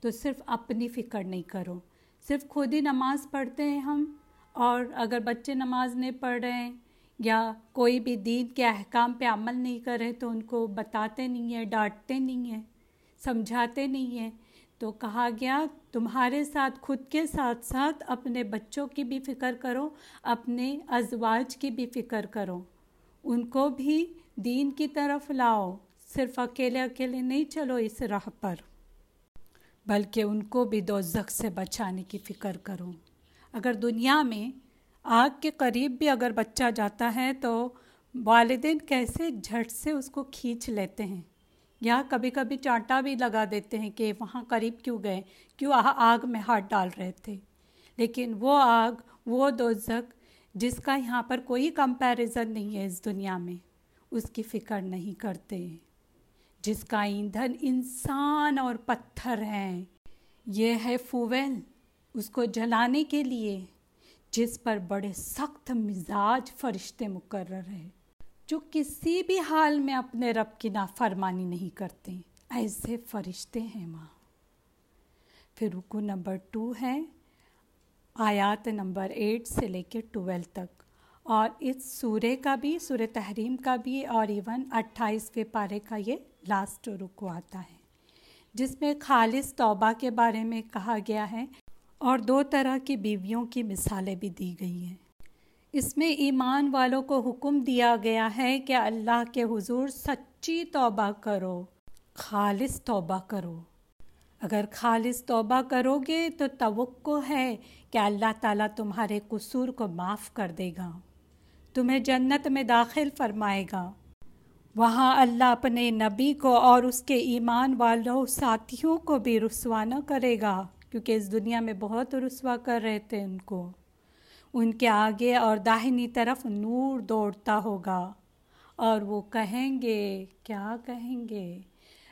تو صرف اپنی فکر نہیں کرو، صرف خود ہی نماز پڑھتے ہیں ہم۔ اور اگر بچے نماز نہیں پڑھ رہے ہیں یا کوئی بھی دین کے احکام پہ عمل نہیں کر رہے تو ان کو بتاتے نہیں ہیں، ڈانٹتے نہیں ہیں، سمجھاتے نہیں ہیں۔ تو کہا گیا، تمہارے ساتھ، خود کے ساتھ ساتھ اپنے بچوں کی بھی فکر کرو، اپنے ازواج کی بھی فکر کرو۔ ان کو بھی دین کی طرف لاؤ، صرف اکیلے اکیلے نہیں چلو اس راہ پر۔ بلکہ ان کو بھی دوزخ سے بچانے کی فکر کرو۔ اگر دنیا میں آگ کے قریب بھی اگر بچہ جاتا ہے تو والدین کیسے جھٹ سے اس کو کھینچ لیتے ہیں؟ یا کبھی کبھی چانٹا بھی لگا دیتے ہیں کہ وہاں قریب کیوں گئے؟ کیوں آگ میں ہاتھ ڈال رہے تھے؟ لیکن وہ آگ، وہ دوزک جس کا یہاں پر کوئی کمپیریزن نہیں ہے اس دنیا میں، اس کی فکر نہیں کرتے۔ جس کا ایندھن انسان اور پتھر ہیں، یہ ہے فوویل اس کو جلانے کے لیے۔ جس پر بڑے سخت مزاج فرشتے مقرر ہیں، جو کسی بھی حال میں اپنے رب کی نافرمانی نہیں کرتے۔ ایسے فرشتے ہیں ماں۔ پھر رکو نمبر ٹو ہے، آیات نمبر ایٹ سے لے کے ٹویلو تک۔ اور اس سورے کا بھی، سورہ تحریم کا بھی، اور ایون اٹھائیسویں پارے کا یہ لاسٹ رکو آتا ہے۔ جس میں خالص توبہ کے بارے میں کہا گیا ہے اور دو طرح کی بیویوں کی مثالیں بھی دی گئی ہیں۔ اس میں ایمان والوں کو حکم دیا گیا ہے کہ اللہ کے حضور سچی توبہ کرو، خالص توبہ کرو۔ اگر خالص توبہ کرو گے تو توقع ہے کہ اللہ تعالیٰ تمہارے قصور کو معاف کر دے گا، تمہیں جنت میں داخل فرمائے گا۔ وہاں اللہ اپنے نبی کو اور اس کے ایمان والوں ساتھیوں کو بھی رسوانہ کرے گا۔ کیونکہ اس دنیا میں بہت رسوا کر رہے تھے ان کو۔ ان کے آگے اور داہنی طرف نور دوڑتا ہوگا۔ اور وہ کہیں گے، کیا کہیں گے؟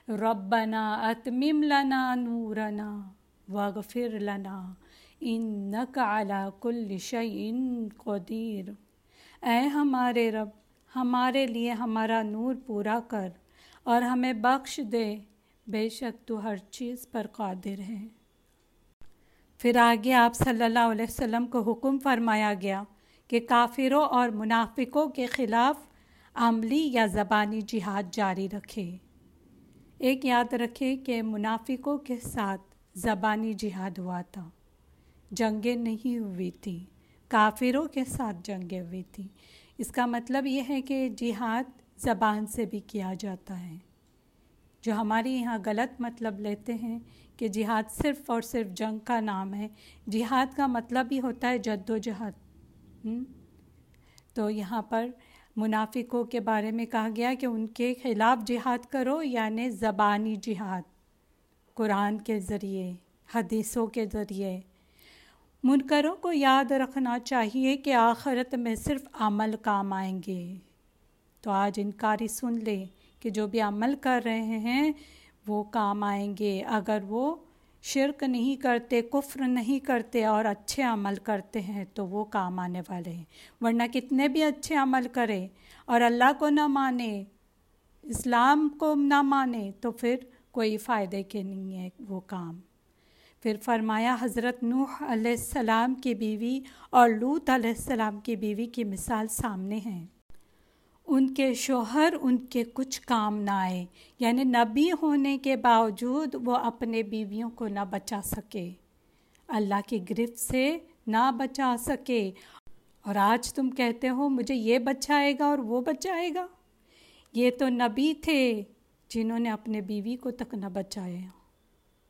ربنا اتمم لنا نورنا وغفر لنا انک علی کل شیء قدیر۔ اے ہمارے رب، ہمارے لیے ہمارا نور پورا کر اور ہمیں بخش دے۔ بے شک تو ہر چیز پر قادر ہے پھر آگے آپ صلی اللہ علیہ وسلم کو حکم فرمایا گیا کہ کافروں اور منافقوں کے خلاف عملی یا زبانی جہاد جاری رکھے۔ ایک یاد رکھے کہ منافقوں کے ساتھ زبانی جہاد ہوا تھا۔ جنگیں نہیں ہوئی تھیں کافروں کے ساتھ جنگیں ہوئی تھیں اس کا مطلب یہ ہے کہ جہاد زبان سے بھی کیا جاتا ہے۔ جو ہمارے یہاں غلط مطلب لیتے ہیں کہ جہاد صرف اور صرف جنگ کا نام ہے۔ جہاد کا مطلب ہی ہوتا ہے جد و جہد۔ تو یہاں پر منافقوں کے بارے میں کہا گیا کہ ان کے خلاف جہاد کرو یعنی زبانی جہاد۔ قرآن کے ذریعے، حدیثوں کے ذریعے۔ منکروں کو یاد رکھنا چاہیے کہ آخرت میں صرف عمل کام آئیں گے۔ تو آج انکاری سن لے کہ جو بھی عمل کر رہے ہیں وہ کام آئیں گے۔ اگر وہ شرک نہیں کرتے، کفر نہیں کرتے اور اچھے عمل کرتے ہیں، تو وہ کام آنے والے ہیں۔ ورنہ کتنے بھی اچھے عمل کرے اور اللہ کو نہ مانے، اسلام کو نہ مانے، تو پھر کوئی فائدے کے نہیں ہے وہ کام۔ پھر فرمایا، حضرت نوح علیہ السلام کی بیوی اور لوت علیہ السلام کی بیوی کی مثال سامنے ہیں۔ ان کے شوہر ان کے کچھ کام نہ آئے۔ یعنی نبی ہونے کے باوجود وہ اپنے بیویوں کو نہ بچا سکے۔ اللہ کی گرفت سے نہ بچا سکے۔ اور آج تم کہتے ہو، مجھے یہ بچائے گا اور وہ بچائے گا۔ یہ تو نبی تھے جنہوں نے اپنے بیوی کو تک نہ بچایا،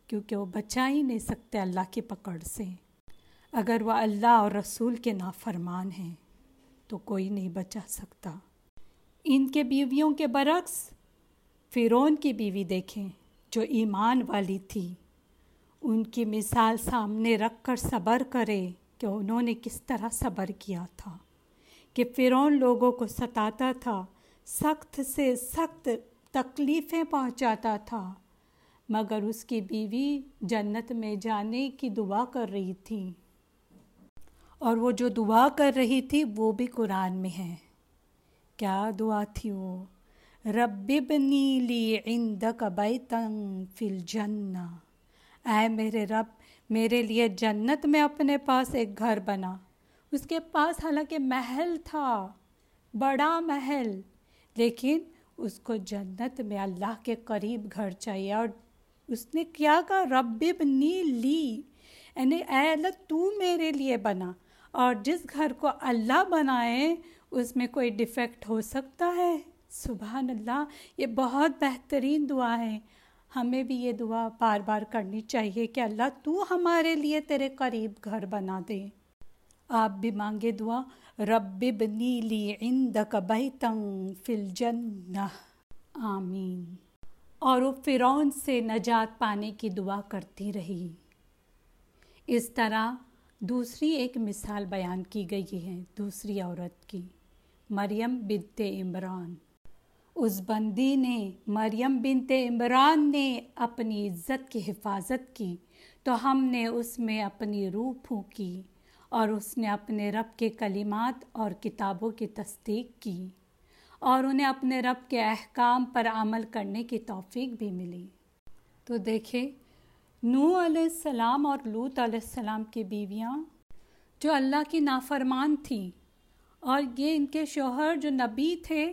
کیونکہ وہ بچا ہی نہیں سکتے اللہ کی پکڑ سے۔ اگر وہ اللہ اور رسول کے نافرمان ہیں، تو کوئی نہیں بچا سکتا۔ ان کے بیویوں کے برعکس فرعون کی بیوی دیکھیں جو ایمان والی تھی۔ ان کی مثال سامنے رکھ کر صبر کرے کہ انہوں نے کس طرح صبر کیا تھا، کہ فرعون لوگوں کو ستاتا تھا، سخت سے سخت تکلیفیں پہنچاتا تھا۔ مگر اس کی بیوی جنت میں جانے کی دعا کر رہی تھی۔ اور وہ جو دعا کر رہی تھی وہ بھی قرآن میں ہے۔ کیا دعا تھی وہ؟ رب بنی لی عندک بیتن فی الجنہ۔ اے میرے رب، میرے لیے جنت میں اپنے پاس ایک گھر بنا۔ اس کے پاس حالانکہ محل تھا، بڑا محل، لیکن اس کو جنت میں اللہ کے قریب گھر چاہیے۔ اور اس نے کیا کہا؟ رب بنی لی یعنی اے اللہ، تو میرے لیے بنا۔ اور جس گھر کو اللہ بنائے اس میں کوئی ڈیفیکٹ ہو سکتا ہے؟ سبحان اللہ یہ بہت بہترین دعا ہے۔ ہمیں بھی یہ دعا بار بار کرنی چاہیے کہ اللہ تو ہمارے لیے تیرے قریب گھر بنا دے۔ آپ بھی مانگے دعا، رب بنی لی عندک بیتن فی الجنہ۔ آمین۔ اور وہ فرعون سے نجات پانے کی دعا کرتی رہی۔ اس طرح دوسری ایک مثال بیان کی گئی ہے، دوسری عورت کی۔ مریم بنت عمران۔ اس بندی نے مریم بنت عمران نے اپنی عزت کی حفاظت کی، تو ہم نے اس میں اپنی روح پھونکی اور اس نے اپنے رب کے کلمات اور کتابوں کی تصدیق کی اور انہیں اپنے رب کے احکام پر عمل کرنے کی توفیق بھی ملی۔ تو دیکھیں نو علیہ السلام اور لوت علیہ السلام کی بیویاں جو اللہ کی نافرمان تھیں اور یہ ان کے شوہر جو نبی تھے،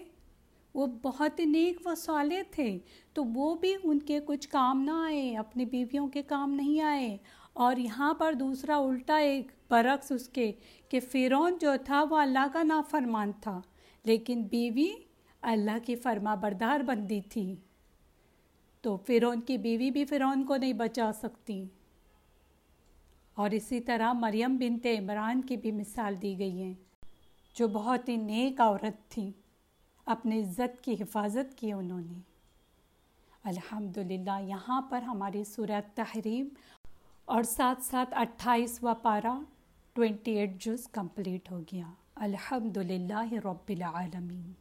وہ بہت نیک و صالح تھے۔ تو وہ بھی ان کے کچھ کام نہ آئے، اپنی بیویوں کے کام نہیں آئے۔ اور یہاں پر دوسرا الٹا ایک برعکس اس کے، کہ فرعون جو تھا، وہ اللہ کا نافرمان تھا۔ لیکن بیوی اللہ کی فرما بردار بندی تھی۔ تو فرعون کی بیوی بھی فرعون کو نہیں بچا سکتی۔ اور اسی طرح مریم بنت عمران کی بھی مثال دی گئی ہے۔ جو بہت ہی نیک عورت تھی، اپنی عزت کی حفاظت کی انہوں نے۔ الحمدللہ، یہاں پر ہماری صورت تحریم اور ساتھ ساتھ اٹھائیسواں پارہ ٹوینٹی ایٹ جز کمپلیٹ ہو گیا۔ الحمد للہ رب العالمین۔